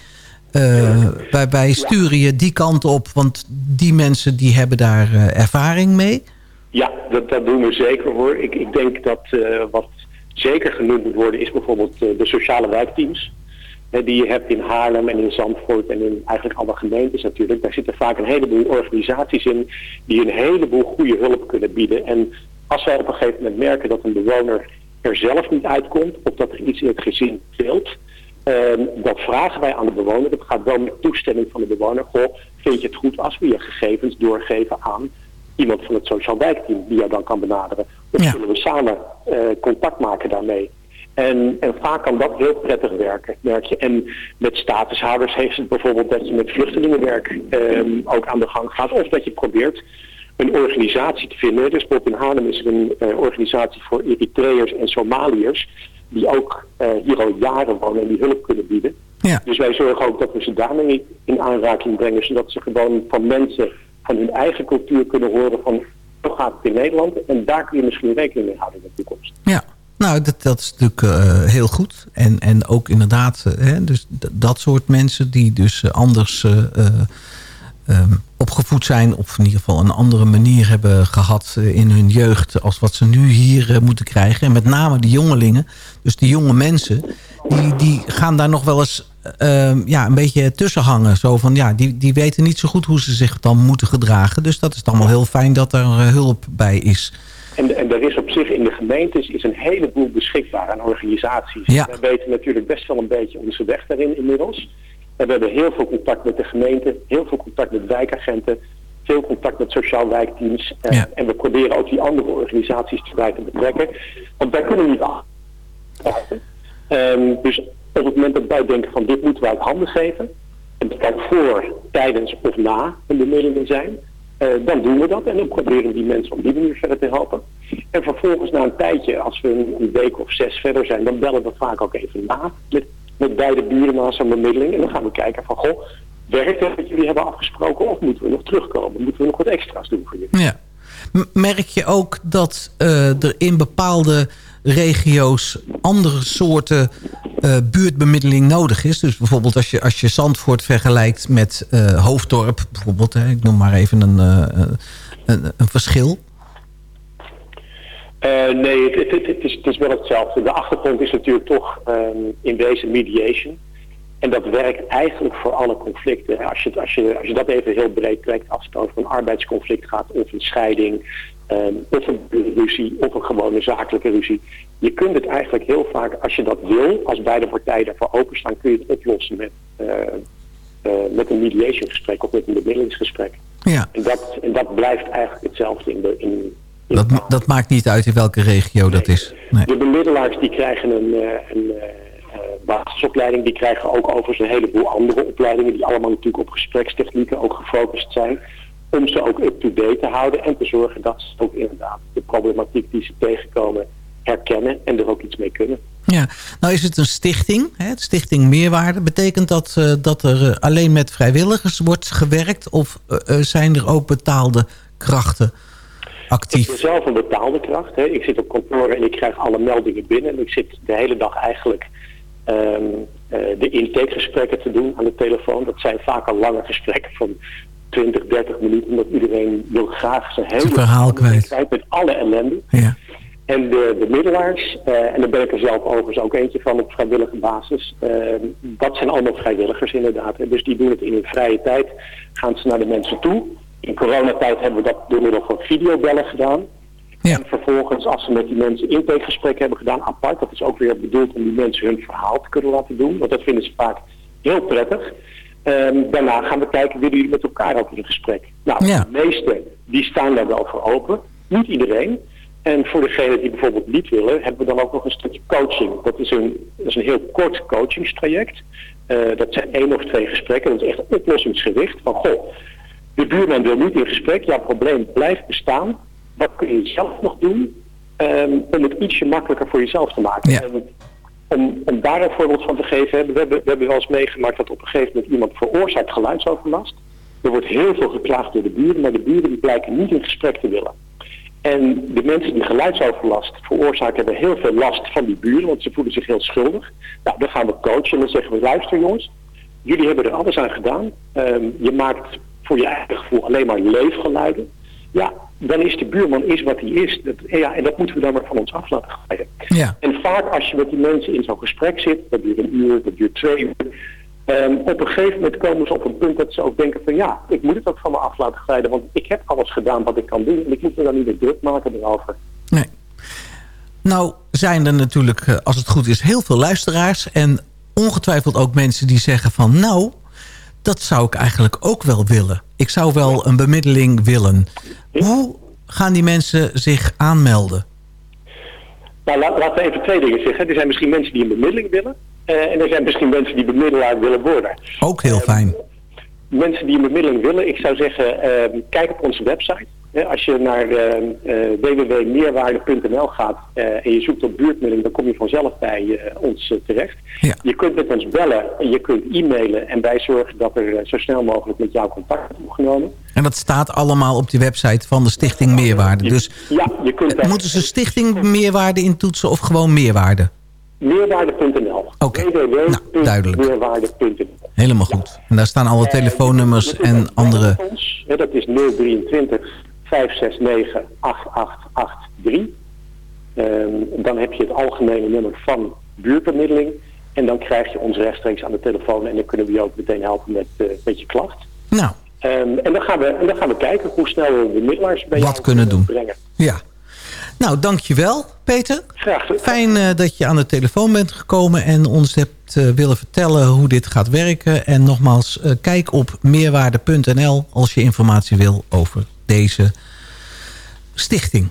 G: eh, wij, sturen je die kant op, want die mensen die hebben daar eh, ervaring mee.
J: Ja, dat, dat doen we zeker hoor. Ik, ik denk dat eh, wat zeker genoemd moet worden is bijvoorbeeld de sociale wijkteams. Die je hebt in Haarlem en in Zandvoort en in eigenlijk alle gemeentes natuurlijk. Daar zitten vaak een heleboel organisaties in die een heleboel goede hulp kunnen bieden. En als wij op een gegeven moment merken dat een bewoner er zelf niet uitkomt of dat er iets in het gezin speelt, Ehm, dat vragen wij aan de bewoner. Dat gaat wel met toestemming van de bewoner. Goh, vind je het goed als we je gegevens doorgeven aan iemand van het sociaal wijkteam die jou dan kan benaderen? Of
G: Ja.
J: zullen we samen eh, contact maken daarmee? En, en vaak kan dat heel prettig werken, merk je. En met statushouders heeft het bijvoorbeeld dat je met vluchtelingenwerk ehm, ook aan de gang gaat. Of dat je probeert een organisatie te vinden. Dus bijvoorbeeld in Haarlem is er een eh, organisatie voor Eritreërs en Somaliërs. Die ook eh, hier al jaren wonen en die hulp kunnen bieden.
G: Ja.
J: Dus wij zorgen ook dat we ze daarmee in aanraking brengen. Zodat ze gewoon van mensen van hun eigen cultuur kunnen horen van... Zo gaat het in Nederland en daar kun je misschien rekening mee houden in de toekomst.
G: Ja, nou, dat, dat is natuurlijk eh, heel goed. En, en ook inderdaad, eh, hè, dus dat soort mensen die dus anders eh, eh, ehm, opgevoed zijn... of in ieder geval een andere manier hebben gehad eh, in hun jeugd... als wat ze nu hier eh, moeten krijgen. En met name de jongelingen, dus die jonge mensen... die, die gaan daar nog wel eens ehm, ja, een beetje tussen hangen. Zo van, ja, die, die weten niet zo goed hoe ze zich dan moeten gedragen. Dus dat is dan wel heel fijn dat er eh, hulp bij is.
J: En, en er is op zich in de gemeentes is een heleboel beschikbaar aan organisaties.
G: Ja.
J: We weten natuurlijk best wel een beetje onze weg daarin inmiddels. En we hebben heel veel contact met de gemeente, heel veel contact met wijkagenten, veel contact met sociaal wijkteams.
G: Ja.
J: En we proberen ook die andere organisaties erbij te betrekken. Want wij kunnen niet af. Ehm, dus op het moment dat wij denken van dit moeten wij uit handen geven, en dat kan voor, tijdens of na een bemiddeling zijn, eh, dan doen we dat en dan proberen we die mensen op die manier verder te helpen. En vervolgens na een tijdje, als we een, een week of zes verder zijn, dan bellen we vaak ook even na met, met beide na zo'n bemiddeling. En dan gaan we kijken van, goh, werkt het wat jullie hebben afgesproken of moeten we nog terugkomen? Moeten we nog wat extra's doen voor jullie?
G: Ja. Merk je ook dat eh, er in bepaalde regio's andere soorten eh, buurtbemiddeling nodig is. Dus bijvoorbeeld als je, als je Zandvoort vergelijkt met eh, Hoofddorp... bijvoorbeeld, hè, ik noem maar even een, een, een verschil.
J: Eh, nee, het, het, het, is, het is wel hetzelfde. De achtergrond is natuurlijk toch ehm, in deze mediation. En dat werkt eigenlijk voor alle conflicten. Als je, als, je, als je dat even heel breed trekt, als het over een arbeidsconflict gaat, of een scheiding, ehm, of een ruzie, of een gewone zakelijke ruzie. Je kunt het eigenlijk heel vaak, als je dat wil, als beide partijen daarvoor openstaan, kun je het oplossen met, eh, eh, met een mediation gesprek of met een bemiddelingsgesprek.
G: Ja,
J: En dat, en dat blijft eigenlijk hetzelfde in de, in
G: dat, dat maakt niet uit in welke regio dat is. Nee.
J: de bemiddelaars die krijgen een, eh, een eh, eh, basisopleiding. Die krijgen ook overigens een heleboel andere opleidingen. Die allemaal natuurlijk op gesprekstechnieken ook gefocust zijn. Om ze ook up-to-date te houden. En te zorgen dat ze ook inderdaad de problematiek die ze tegenkomen herkennen. En er ook iets mee kunnen.
G: Ja, nou is het een stichting, hè, Stichting Meerwaarde. Betekent dat dat er alleen met vrijwilligers wordt gewerkt... of zijn er ook betaalde krachten
J: Ik
G: actief?
J: ben zelf een betaalde kracht. Hè. Ik zit op kantoor en ik krijg alle meldingen binnen. En ik zit de hele dag eigenlijk ehm, eh, de intakegesprekken te doen aan de telefoon. Dat zijn vaak al lange gesprekken van 20, 30 minuten. Omdat iedereen wil graag zijn hele
G: verhaal kwijt.
J: met alle ellende.
G: Ja.
J: En de bemiddelaars, eh, en daar ben ik er zelf overigens ook eentje van op vrijwillige basis. eh, dat zijn allemaal vrijwilligers inderdaad. hè. Dus die doen het in hun vrije tijd. Gaan ze naar de mensen toe. In coronatijd hebben we dat door middel van videobellen gedaan.
G: Ja.
J: En vervolgens, als ze met die mensen intakegesprekken hebben gedaan, apart. Dat is ook weer bedoeld om die mensen hun verhaal te kunnen laten doen. Want dat vinden ze vaak heel prettig. Ehm, daarna gaan we kijken, willen jullie met elkaar ook in gesprek? Nou,
G: Ja.
J: de meesten die staan daar wel voor open. Niet iedereen. En voor degenen die bijvoorbeeld niet willen, hebben we dan ook nog een stukje coaching. Dat is een, dat is een heel kort coachingstraject. Eh, dat zijn één of twee gesprekken. Dat is echt oplossingsgericht. Van goh, de buurman wil niet in gesprek. Jouw probleem blijft bestaan. Wat kun je zelf nog doen ehm, om het ietsje makkelijker voor jezelf te maken?
G: Ja.
J: Om, om daar een voorbeeld van te geven, hebben we, hebben, we hebben wel eens meegemaakt dat op een gegeven moment iemand veroorzaakt geluidsoverlast. Er wordt heel veel geklaagd door de buren, maar de buren die blijken niet in gesprek te willen. En de mensen die geluidsoverlast veroorzaken hebben heel veel last van die buren, want ze voelen zich heel schuldig. Nou, dan gaan we coachen en dan zeggen we, luister jongens, jullie hebben er alles aan gedaan. Ehm, je maakt voor je eigen gevoel alleen maar leefgeluiden. Ja, dan is de buurman is wat hij is. Dat, ja, en dat moeten we dan maar van ons af laten glijden.
G: Ja.
J: En vaak als je met die mensen in zo'n gesprek zit, dat duurt een uur, dat duurt twee uur. ehm, op een gegeven moment komen ze op een punt dat ze ook denken van ja, ik moet het ook van me af laten glijden. Want ik heb alles gedaan wat ik kan doen. En ik moet me dan niet meer druk maken erover.
G: Nee. Nou zijn er natuurlijk, eh, als het goed is, heel veel luisteraars. En ongetwijfeld ook mensen die zeggen van... nou, dat zou ik eigenlijk ook wel willen. Ik zou wel een bemiddeling willen. Hoe gaan die mensen zich aanmelden?
J: Nou, la- laten we even twee dingen zeggen. Er zijn misschien mensen die een bemiddeling willen. eh, en er zijn misschien mensen die bemiddelaar willen worden.
G: Ook heel fijn.
J: mensen die een bemiddeling willen, ik zou zeggen, ehm, kijk op onze website. Als je naar ehm, eh, www.meerwaarde.nl gaat eh, en je zoekt op buurtmiddeling, dan kom je vanzelf bij eh, ons terecht.
G: Ja.
J: Je kunt met ons bellen en je kunt e-mailen en wij zorgen dat er zo snel mogelijk met jou contact wordt opgenomen.
G: En dat staat allemaal op die website van de Stichting Meerwaarde. Dus
J: ja, je kunt daar
G: moeten ze Stichting Meerwaarde intoetsen of gewoon Meerwaarde?
J: meerwaarde.nl.
G: Oké, nou, duidelijk.
J: www.meerwaarde.nl.
G: Helemaal goed. En daar staan alle telefoonnummers en andere...
J: ons, dat is 023 569 8883. Ehm, dan heb je het algemene nummer van buurtbemiddeling. En dan krijg je ons rechtstreeks aan de telefoon. En dan kunnen we je ook meteen helpen met, eh, met je klacht.
G: Nou,
J: Ehm, en, dan gaan we, en dan gaan we kijken hoe snel we de middelaars bij
G: Wat kunnen doen.
J: brengen.
G: ja. Nou, dankjewel Peter.
J: Graag gedaan.
G: Fijn eh, dat je aan de telefoon bent gekomen en ons hebt eh, willen vertellen hoe dit gaat werken. En nogmaals, kijk op meerwaarde.nl als je informatie wil over deze stichting.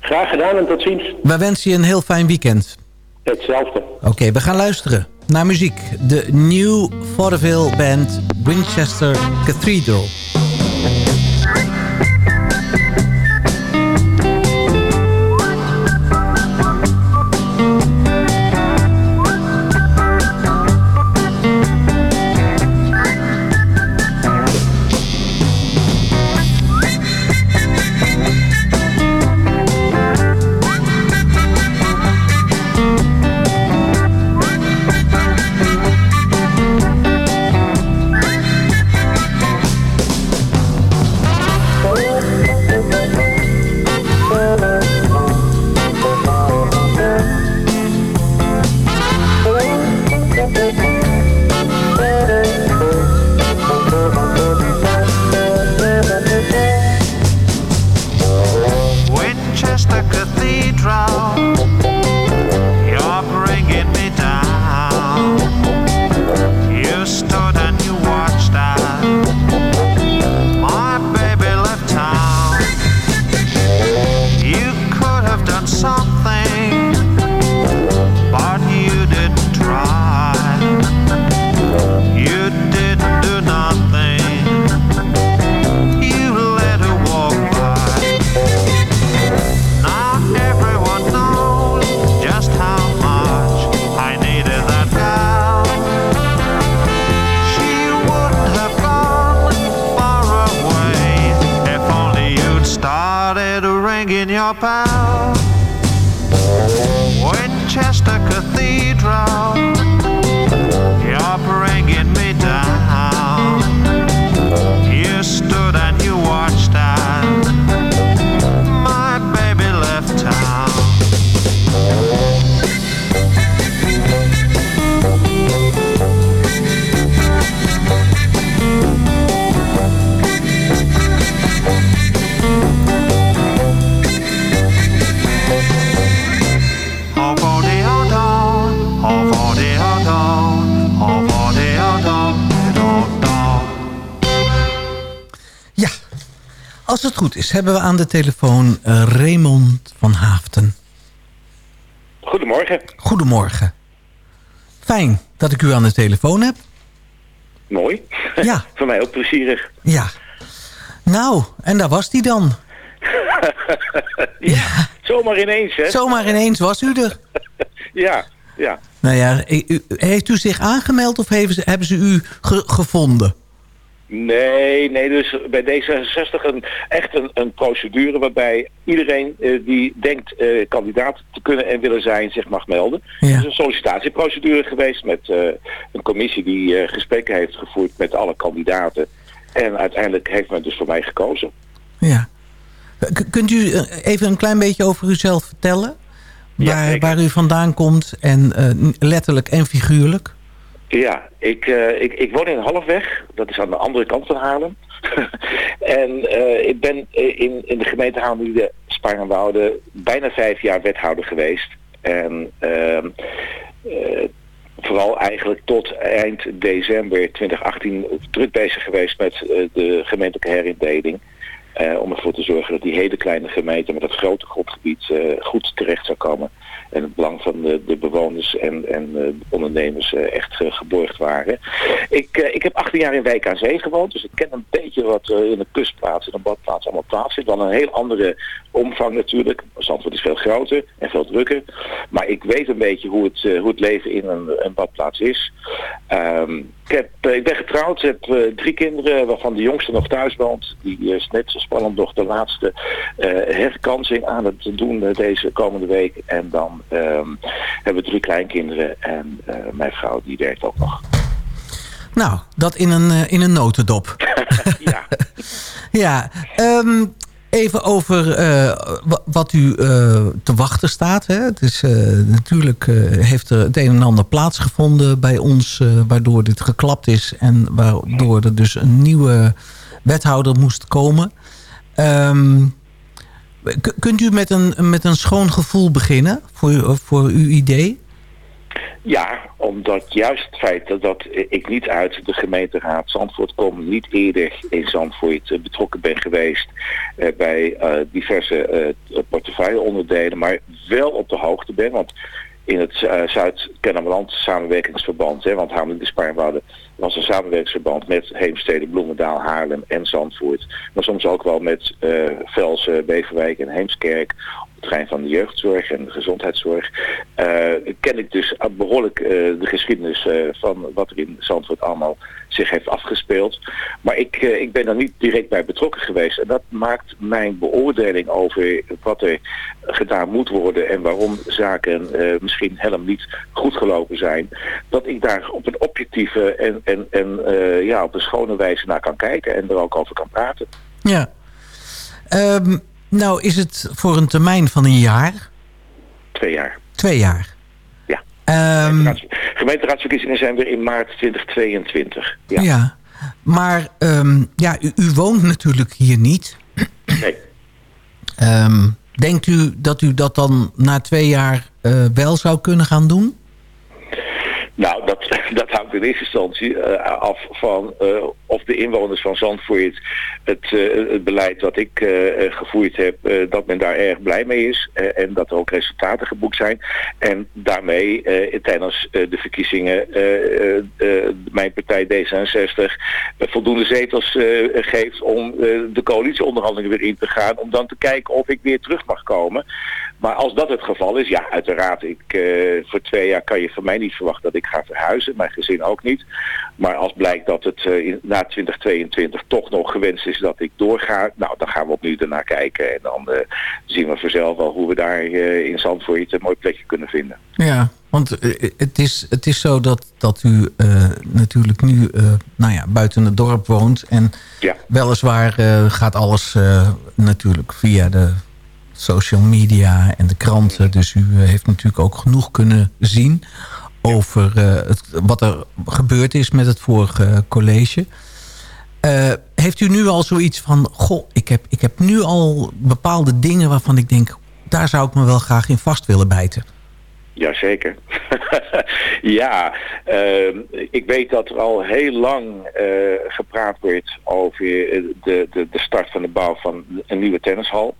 J: Graag gedaan en tot ziens.
G: Wij wensen je een heel fijn weekend.
J: Hetzelfde.
G: Oké, we gaan luisteren naar muziek. De New Vaudeville Band Winchester Cathedral. Als het goed is, hebben we aan de telefoon eh, Raymond van Haafden.
K: Goedemorgen.
G: Goedemorgen. Fijn dat ik u aan de telefoon heb.
K: Mooi.
G: Ja.
K: Voor mij ook plezierig.
G: Ja. Nou, en daar was die dan.
K: ja, zomaar ineens, hè?
G: Zomaar ineens was u er.
K: Ja, ja.
G: Nou ja, heeft u zich aangemeld of hebben ze, hebben ze u ge- gevonden?
K: Nee, nee, dus bij D66 een, echt een, een procedure waarbij iedereen eh, die denkt eh, kandidaat te kunnen en willen zijn zich mag melden.
G: Ja.
K: Het is een sollicitatieprocedure geweest met eh, een commissie die gesprekken heeft gevoerd met alle kandidaten. En uiteindelijk heeft men dus voor mij gekozen.
G: Ja. K- kunt u even een klein beetje over uzelf vertellen? Waar, waar u vandaan komt, en letterlijk en figuurlijk?
K: Ja, ik, eh, ik, ik woon in Halfweg. Dat is aan de andere kant van Haarlem. en eh, ik ben eh, in, in de gemeente Haarlem, Sparenwoude, bijna vijf jaar wethouder geweest. En ehm, eh, vooral eigenlijk tot eind december 2018 druk bezig geweest met de gemeentelijke herindeling. Om ervoor te zorgen dat die hele kleine gemeente met dat grote grondgebied goed terecht zou komen. En het belang van de, de bewoners en, en eh, de ondernemers eh, echt eh, geborgd waren. Ik, ik heb 18 jaar in Wijk aan Zee gewoond, dus ik ken een beetje wat in een kustplaats en een badplaats allemaal plaatsvindt. Dan een heel andere omvang natuurlijk. Zandvoort is veel groter en veel drukker. Maar ik weet een beetje hoe het, hoe het leven in een, een badplaats is. Ehm, heb, eh, ik ben getrouwd, heb eh, drie kinderen, waarvan de jongste nog thuis woont. Die is net zo spannend nog de laatste eh, herkansing aan het doen deze komende week. En dan ehm, hebben we drie kleinkinderen en mijn vrouw die werkt ook nog.
G: Nou, dat in een, in een notendop.
K: ja.
G: ja, ehm, even over eh, wa- wat u eh, te wachten staat. Hè. Het is, eh, natuurlijk heeft er het een en ander plaatsgevonden bij ons... waardoor dit geklapt is en waardoor er dus een nieuwe wethouder moest komen. Ehm, kunt u met een, met een schoon gevoel beginnen voor, voor uw idee?
K: Ja, omdat juist het feit dat, ik niet uit de gemeenteraad Zandvoort kom, niet eerder in Zandvoort eh, betrokken ben geweest eh, bij eh, diverse portefeuilleonderdelen, maar wel op de hoogte ben. Want in het Zuid-Kennemerland samenwerkingsverband, hè, want Haarlem de Spaarwouden was een samenwerkingsverband met Heemstede, Bloemendaal, Haarlem en Zandvoort. Maar soms ook wel met eh Velsen, Beverwijk en Heemskerk terrein van de jeugdzorg en de gezondheidszorg. Eh, ken ik dus behoorlijk eh, de geschiedenis eh, van wat er in Zandvoort allemaal zich heeft afgespeeld. Maar ik, ik ben daar niet direct bij betrokken geweest. En dat maakt mijn beoordeling over wat er gedaan moet worden en waarom zaken misschien helemaal niet goed gelopen zijn. Dat ik daar op een objectieve en, en, en ja, op een schone wijze naar kan kijken en er ook over kan praten.
G: Ja. Ehm, nou, is het voor een termijn van een jaar?
K: Twee jaar.
G: Twee jaar.
K: Ja.
G: Ehm,
K: Gemeenteraadsverkiezingen zijn weer in maart 2022.
G: ja.
K: Ja.
G: Maar ehm, ja, u, u woont natuurlijk hier niet.
K: Nee.
G: Ehm, denkt u dat u dat dan na twee jaar eh, wel zou kunnen gaan doen?
K: Dat, hangt in eerste instantie eh, af van eh, of de inwoners van Zandvoort het, eh, het beleid dat ik gevoerd heb, dat men daar erg blij mee is en dat er ook resultaten geboekt zijn. En daarmee tijdens de verkiezingen mijn partij D66 eh, voldoende zetels geeft om de coalitieonderhandelingen weer in te gaan, om dan te kijken of ik weer terug mag komen. Maar als dat het geval is, ja, uiteraard. Ik, eh, voor twee jaar kan je van mij niet verwachten dat ik ga verhuizen. Mijn gezin ook niet. Maar als blijkt dat het eh, in, na 2022 toch nog gewenst is dat ik doorga, nou, dan gaan we opnieuw ernaar kijken. En dan eh, zien we vanzelf wel hoe we daar in Zandvoort een mooi plekje kunnen vinden.
G: Ja, want het, is, het is zo dat, dat u natuurlijk nu nou ja, buiten het dorp woont. En
K: Ja.
G: weliswaar gaat alles natuurlijk via de social media en de kranten. Dus u eh, heeft natuurlijk ook genoeg kunnen zien over eh, wat er gebeurd is met het vorige college. Eh, heeft u nu al zoiets van... Goh, ik heb, ik heb nu al bepaalde dingen waarvan ik denk... daar zou ik me wel graag in vast willen bijten.
K: Jazeker. ja, ehm, ik weet dat er al heel lang gepraat wordt over de, de, de start van de bouw van een nieuwe tennishal.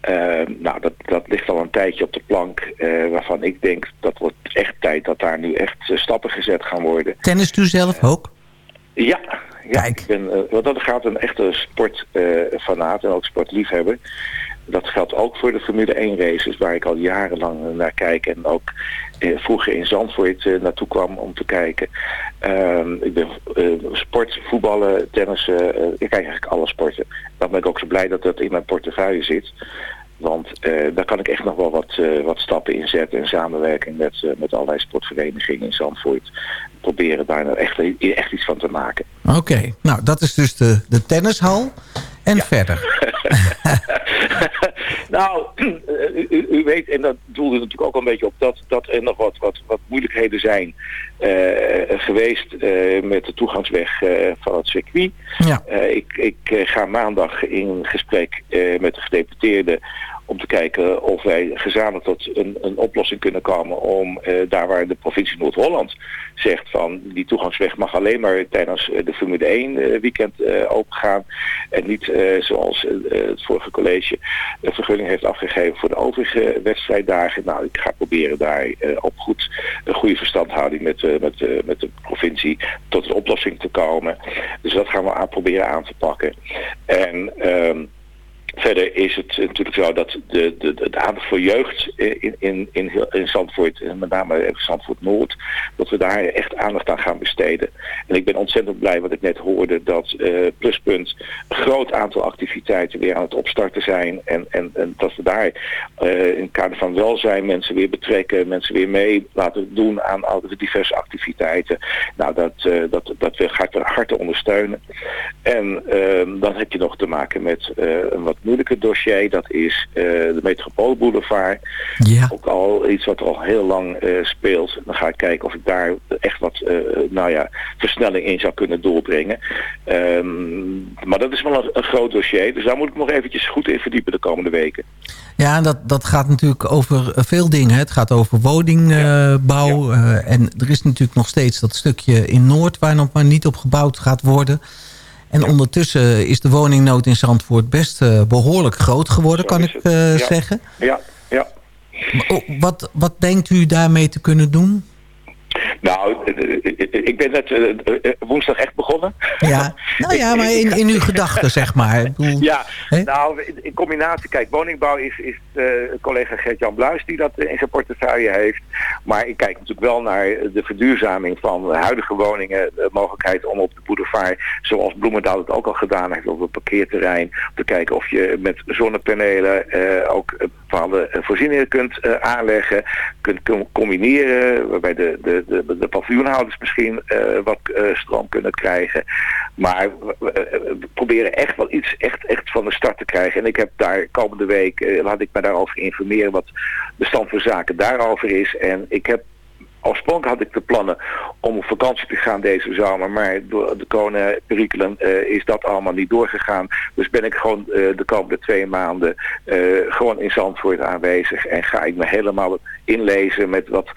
K: Ehm, nou, dat, dat ligt al een tijdje op de plank, eh, waarvan ik denk dat wordt echt tijd dat daar nu echt eh, stappen gezet gaan worden.
G: Tennist u zelf ook?
K: Ja, ja ik ben, eh, want dat gaat een echte sportfanaat en ook sportliefhebber. Dat geldt ook voor de Formule 1 races waar ik al jarenlang naar kijk en ook eh, vroeger in Zandvoort eh, naartoe kwam om te kijken. Ehm, ik ben eh, sport, voetballen, tennissen, eh, ik kijk eigenlijk alle sporten. Dan ben ik ook zo blij dat dat in mijn portefeuille zit. Want daar kan ik echt nog wel wat, wat stappen in zetten in samenwerking met, met allerlei sportverenigingen in Zandvoort. Proberen daar nou echt, echt iets van te maken.
G: Oké, nou dat is dus de, de tennishal. En verder?
K: Nou, u, u- u weet, en dat doelde natuurlijk ook al een beetje op, dat, dat er nog wat, wat, wat moeilijkheden zijn eh, geweest eh, met de toegangsweg eh, van het circuit.
G: Ja.
K: Eh, ik ik eh, ga maandag in gesprek eh, met de gedeputeerden om te kijken of wij gezamenlijk tot een, een oplossing kunnen komen om eh, daar waar de provincie Noord-Holland zegt van die toegangsweg mag alleen maar tijdens eh, de Formule 1 eh, weekend eh opengaan en niet zoals het vorige college een vergunning heeft afgegeven voor de overige wedstrijddagen. Nou, ik ga proberen daar op goed, een goede verstandhouding met, met, met de provincie tot een oplossing te komen. Dus dat gaan we aan proberen aan te pakken. En ehm, Verder is het natuurlijk zo dat de, de, aandacht voor jeugd in, in, in, heel- in Zandvoort, en met name in Zandvoort Noord, dat we daar echt aandacht aan gaan besteden. En ik ben ontzettend blij wat ik net hoorde dat eh, Pluspunt een groot aantal activiteiten weer aan het opstarten zijn. En, en, en dat we daar eh, in het kader van welzijn mensen weer betrekken, mensen weer mee laten doen aan al diverse activiteiten. Nou, dat, eh, dat, dat ik harte, harte ondersteunen. En ehm, dan heb je nog te maken met eh, een wat moeilijker dossier. Dat is eh, de Metropoolboulevard.
G: Ja.
K: Ook al iets wat er al heel lang eh, speelt. Dan ga ik kijken of ik daar echt wat eh, nou ja, versnelling in zou kunnen doorbrengen. Ehm, maar dat is wel een, een groot dossier. Dus daar moet ik nog eventjes goed in verdiepen de komende weken.
G: Ja, en dat, dat gaat natuurlijk over veel dingen. hè. Het gaat over woningbouw. en er is natuurlijk nog steeds dat stukje in Noord... waar nog maar niet op gebouwd gaat worden. En ondertussen is de woningnood in Zandvoort best eh, behoorlijk groot geworden, kan ik eh,
K: Ja.
G: zeggen.
K: Ja, ja.
G: Oh, Wat, wat denkt u daarmee te kunnen doen?
K: Nou, eh, eh, ik ben net eh, eh, woensdag echt begonnen.
G: Ja, nou ja, maar in, in uw gedachten, zeg maar.
K: Ja, nou, in, in combinatie, kijk, woningbouw is, is eh, collega Gert-Jan Bluis die dat eh, in zijn portefeuille heeft. Maar ik kijk natuurlijk wel naar de verduurzaming van huidige woningen. De mogelijkheid om op de boulevard, zoals Bloemendaal het ook al gedaan heeft, op het parkeerterrein, om te kijken of je met zonnepanelen eh, ook eh, bepaalde eh, voorzieningen kunt eh, aanleggen, kunt com- combineren, waarbij de, de, de, de paviljoenhouders misschien eh, wat eh, stroom kunnen krijgen. Maar we, proberen echt wel iets echt, echt van de start te krijgen. En ik heb daar komende week, eh, laat ik me daarover informeren wat de stand van zaken daarover is. En ik heb Oorspronkelijk had ik de plannen om op vakantie te gaan deze zomer, maar door de eh is dat allemaal niet doorgegaan. Dus ben ik gewoon de komende twee maanden gewoon in Zandvoort aanwezig en ga ik me helemaal inlezen met wat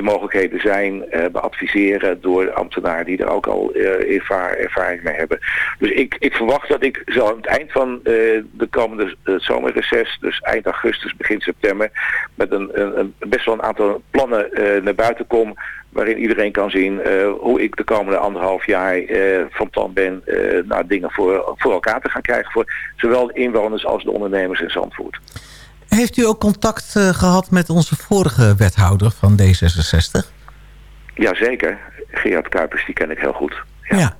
K: de mogelijkheden zijn, eh beadviseren door ambtenaren die er ook al eh, ervaring mee hebben. Dus ik, ik verwacht dat ik zo aan het eind van eh, de komende zomerreces, dus eind augustus, begin september, met een, een, best wel een aantal plannen naar buiten kom. Waarin iedereen kan zien hoe ik de komende anderhalf jaar van plan ben eh nou, dingen voor, voor elkaar te gaan krijgen. Voor zowel de inwoners als de ondernemers in Zandvoort.
G: Heeft u ook contact eh, gehad met onze vorige wethouder van D66?
K: Jazeker, Gerard Kuipers, die ken ik heel goed.
G: Ja.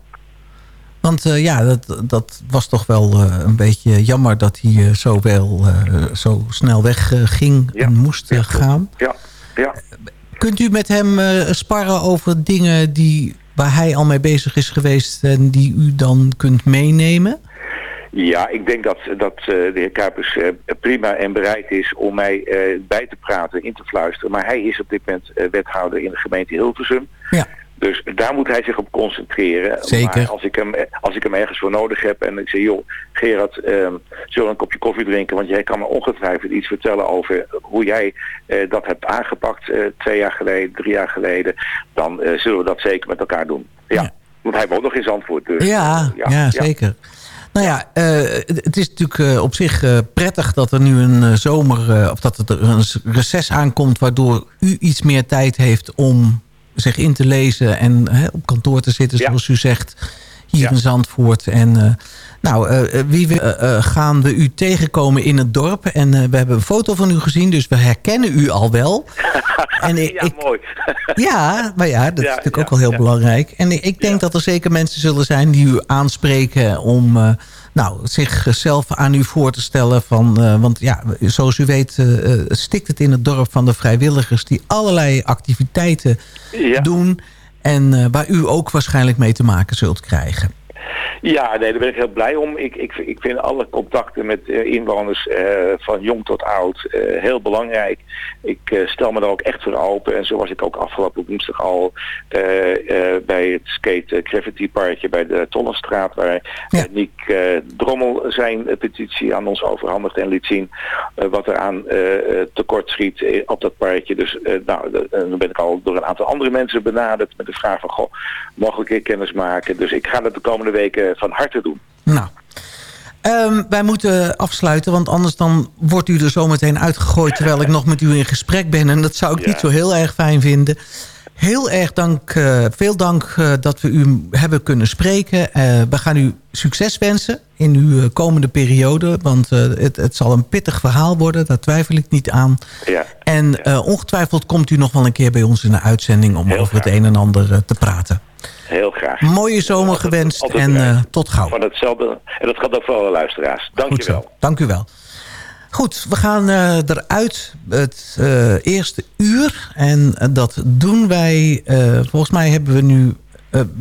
G: Want eh, ja, dat, dat was toch wel eh, een beetje jammer dat hij zo, wel, zo snel wegging ging en moest gaan.
K: Ja, ja.
G: Kunt u met hem sparren over dingen die, waar hij al mee bezig is geweest... en die u dan kunt meenemen?
K: Ja, ik denk dat, dat eh, de heer Kuipers eh, prima en bereid is om mij eh, bij te praten, in te fluisteren. Maar hij is op dit moment wethouder in de gemeente Hilversum.
G: Ja.
K: Dus daar moet hij zich op concentreren.
G: Zeker.
K: Maar als ik hem, als ik hem ergens voor nodig heb en ik zeg, joh, Gerard, ehm, zullen we een kopje koffie drinken? Want jij kan me ongetwijfeld iets vertellen over hoe jij dat hebt aangepakt twee jaar geleden, drie jaar geleden. Dan zullen we dat zeker met elkaar doen. Ja. Want hij woont nog in Zandvoort. Dus,
G: Ja, ja, zeker. Nou ja, eh, het is natuurlijk eh, op zich eh, prettig dat er nu een zomer... of dat er een reces aankomt... waardoor u iets meer tijd heeft om zich in te lezen... en hè, op kantoor te zitten, zoals u zegt, hier in Zandvoort. En eh, nou, eh, eh, wie we, gaan we u tegenkomen in het dorp? En we hebben een foto van u gezien, dus we herkennen u al wel. en ik,
K: ja, mooi.
G: ja, maar ja, dat is natuurlijk ook wel heel belangrijk. En ik denk dat er zeker mensen zullen zijn die u aanspreken om nou, zichzelf aan u voor te stellen. Van, want ja, zoals u weet stikt het in het dorp van de vrijwilligers die allerlei activiteiten
K: Ja.
G: doen. En eh, waar u ook waarschijnlijk mee te maken zult krijgen.
K: Ja, nee, daar ben ik heel blij om. Ik, ik, ik vind alle contacten met eh, inwoners eh, van jong tot oud eh, heel belangrijk. Ik stel me daar ook echt voor open. En zo was ik ook afgelopen woensdag al bij het skate graffiti parkje bij de Tollenstraat. Waar ja. Niek eh, Drommel zijn petitie aan ons overhandigd en liet zien wat er aan tekort schiet op dat parkje. Dus nou, dan ben ik al door een aantal andere mensen benaderd met de vraag van goh, een keer kennis maken. Dus ik ga dat de komende weken van harte doen.
G: Nou, Ehm, wij moeten afsluiten, want anders dan wordt u er zometeen uitgegooid... terwijl ik nog met u in gesprek ben. En dat zou ik niet zo heel erg fijn vinden. Heel erg dank, eh, veel dank eh, dat we u hebben kunnen spreken. Eh, we gaan u succes wensen in uw komende periode. Want het, het zal een pittig verhaal worden, daar twijfel ik niet aan.
K: Ja.
G: En ongetwijfeld komt u nog wel een keer bij ons in de uitzending... om over het een en ander te praten.
K: Heel graag.
G: Mooie zomer gewenst
K: Altijd
G: en eh, tot gauw.
K: Van hetzelfde. En dat gaat ook voor alle luisteraars. Dank
G: Goed
K: je wel.
G: zo. Dank u wel. Goed, we gaan eh, eruit het eh, eerste uur. En dat doen wij... volgens mij hebben we nu...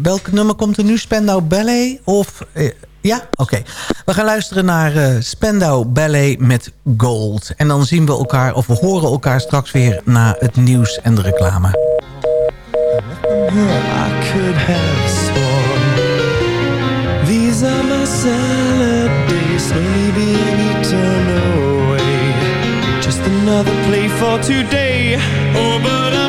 G: welk nummer komt er nu? Spendau Ballet? Of... ja? Oké. We gaan luisteren naar Spendau Ballet met Gold. En dan zien we elkaar, of we horen elkaar straks weer... na het nieuws en de reclame.
E: I could have sworn These are my salad days Slowly being eaten away Just another play for today. Oh, but I'm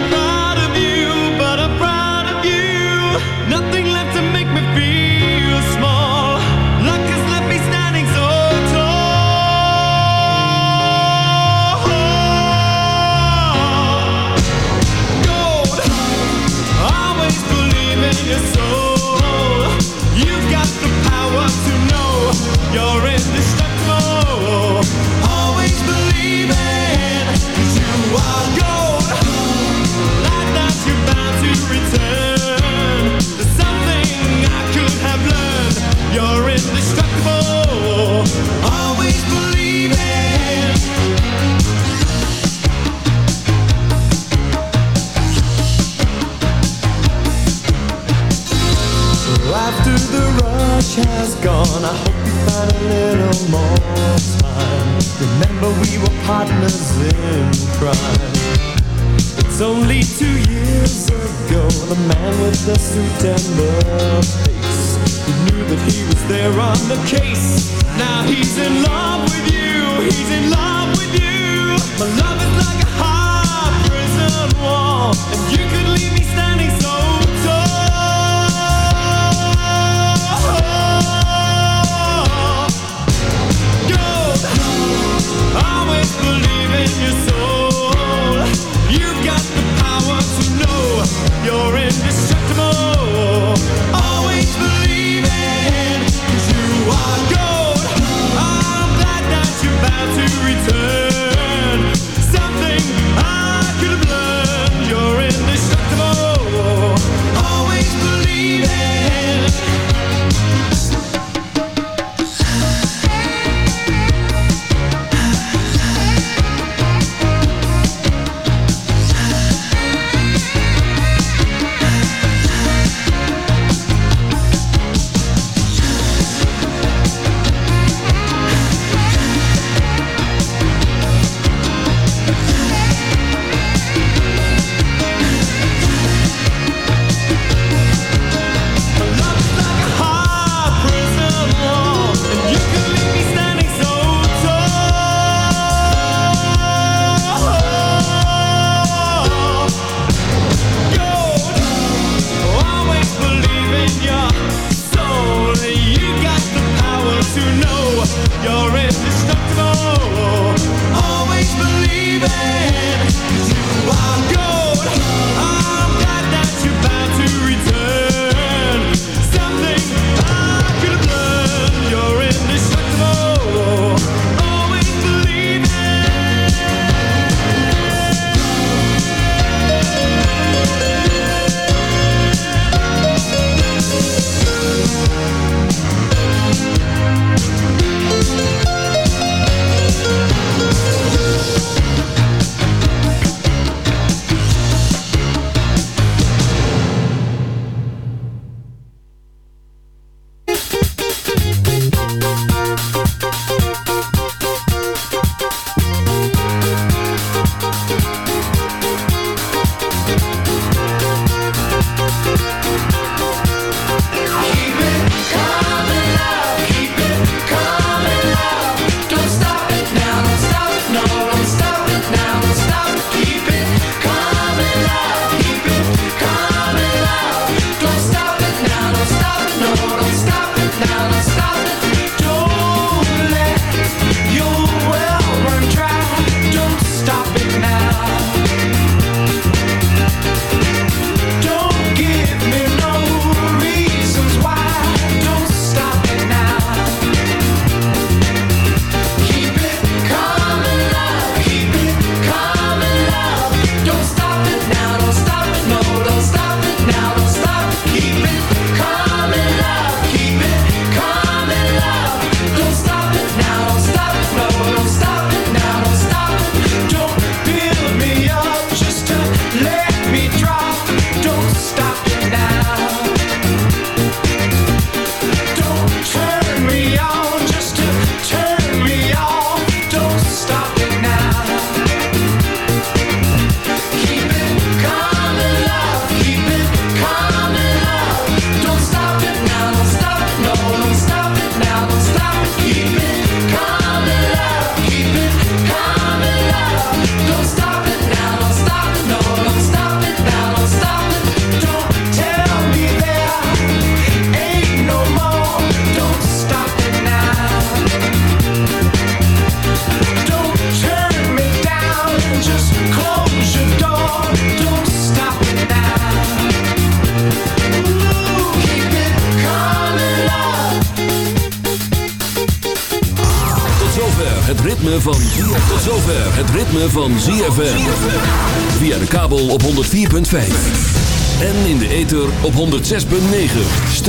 E: man with the suit and the face, who knew that he was there on the case.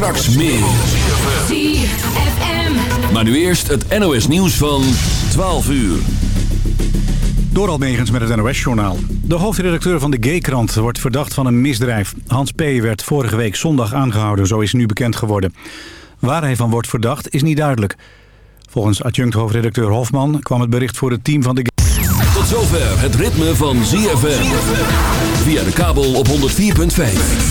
A: Straks meer.
F: ZFM.
A: Maar nu eerst het NOS nieuws van 12 uur.
B: Door Almegens met het NOS-journaal. De hoofdredacteur van de Gaykrant wordt verdacht van een misdrijf. Hans P. werd vorige week zondag aangehouden, zo is nu bekend geworden. Waar hij van wordt verdacht is niet duidelijk. Volgens adjunct-hoofdredacteur Hofman kwam het bericht voor het team van de
A: Tot zover het ritme van ZFM. Via de kabel op 104.5.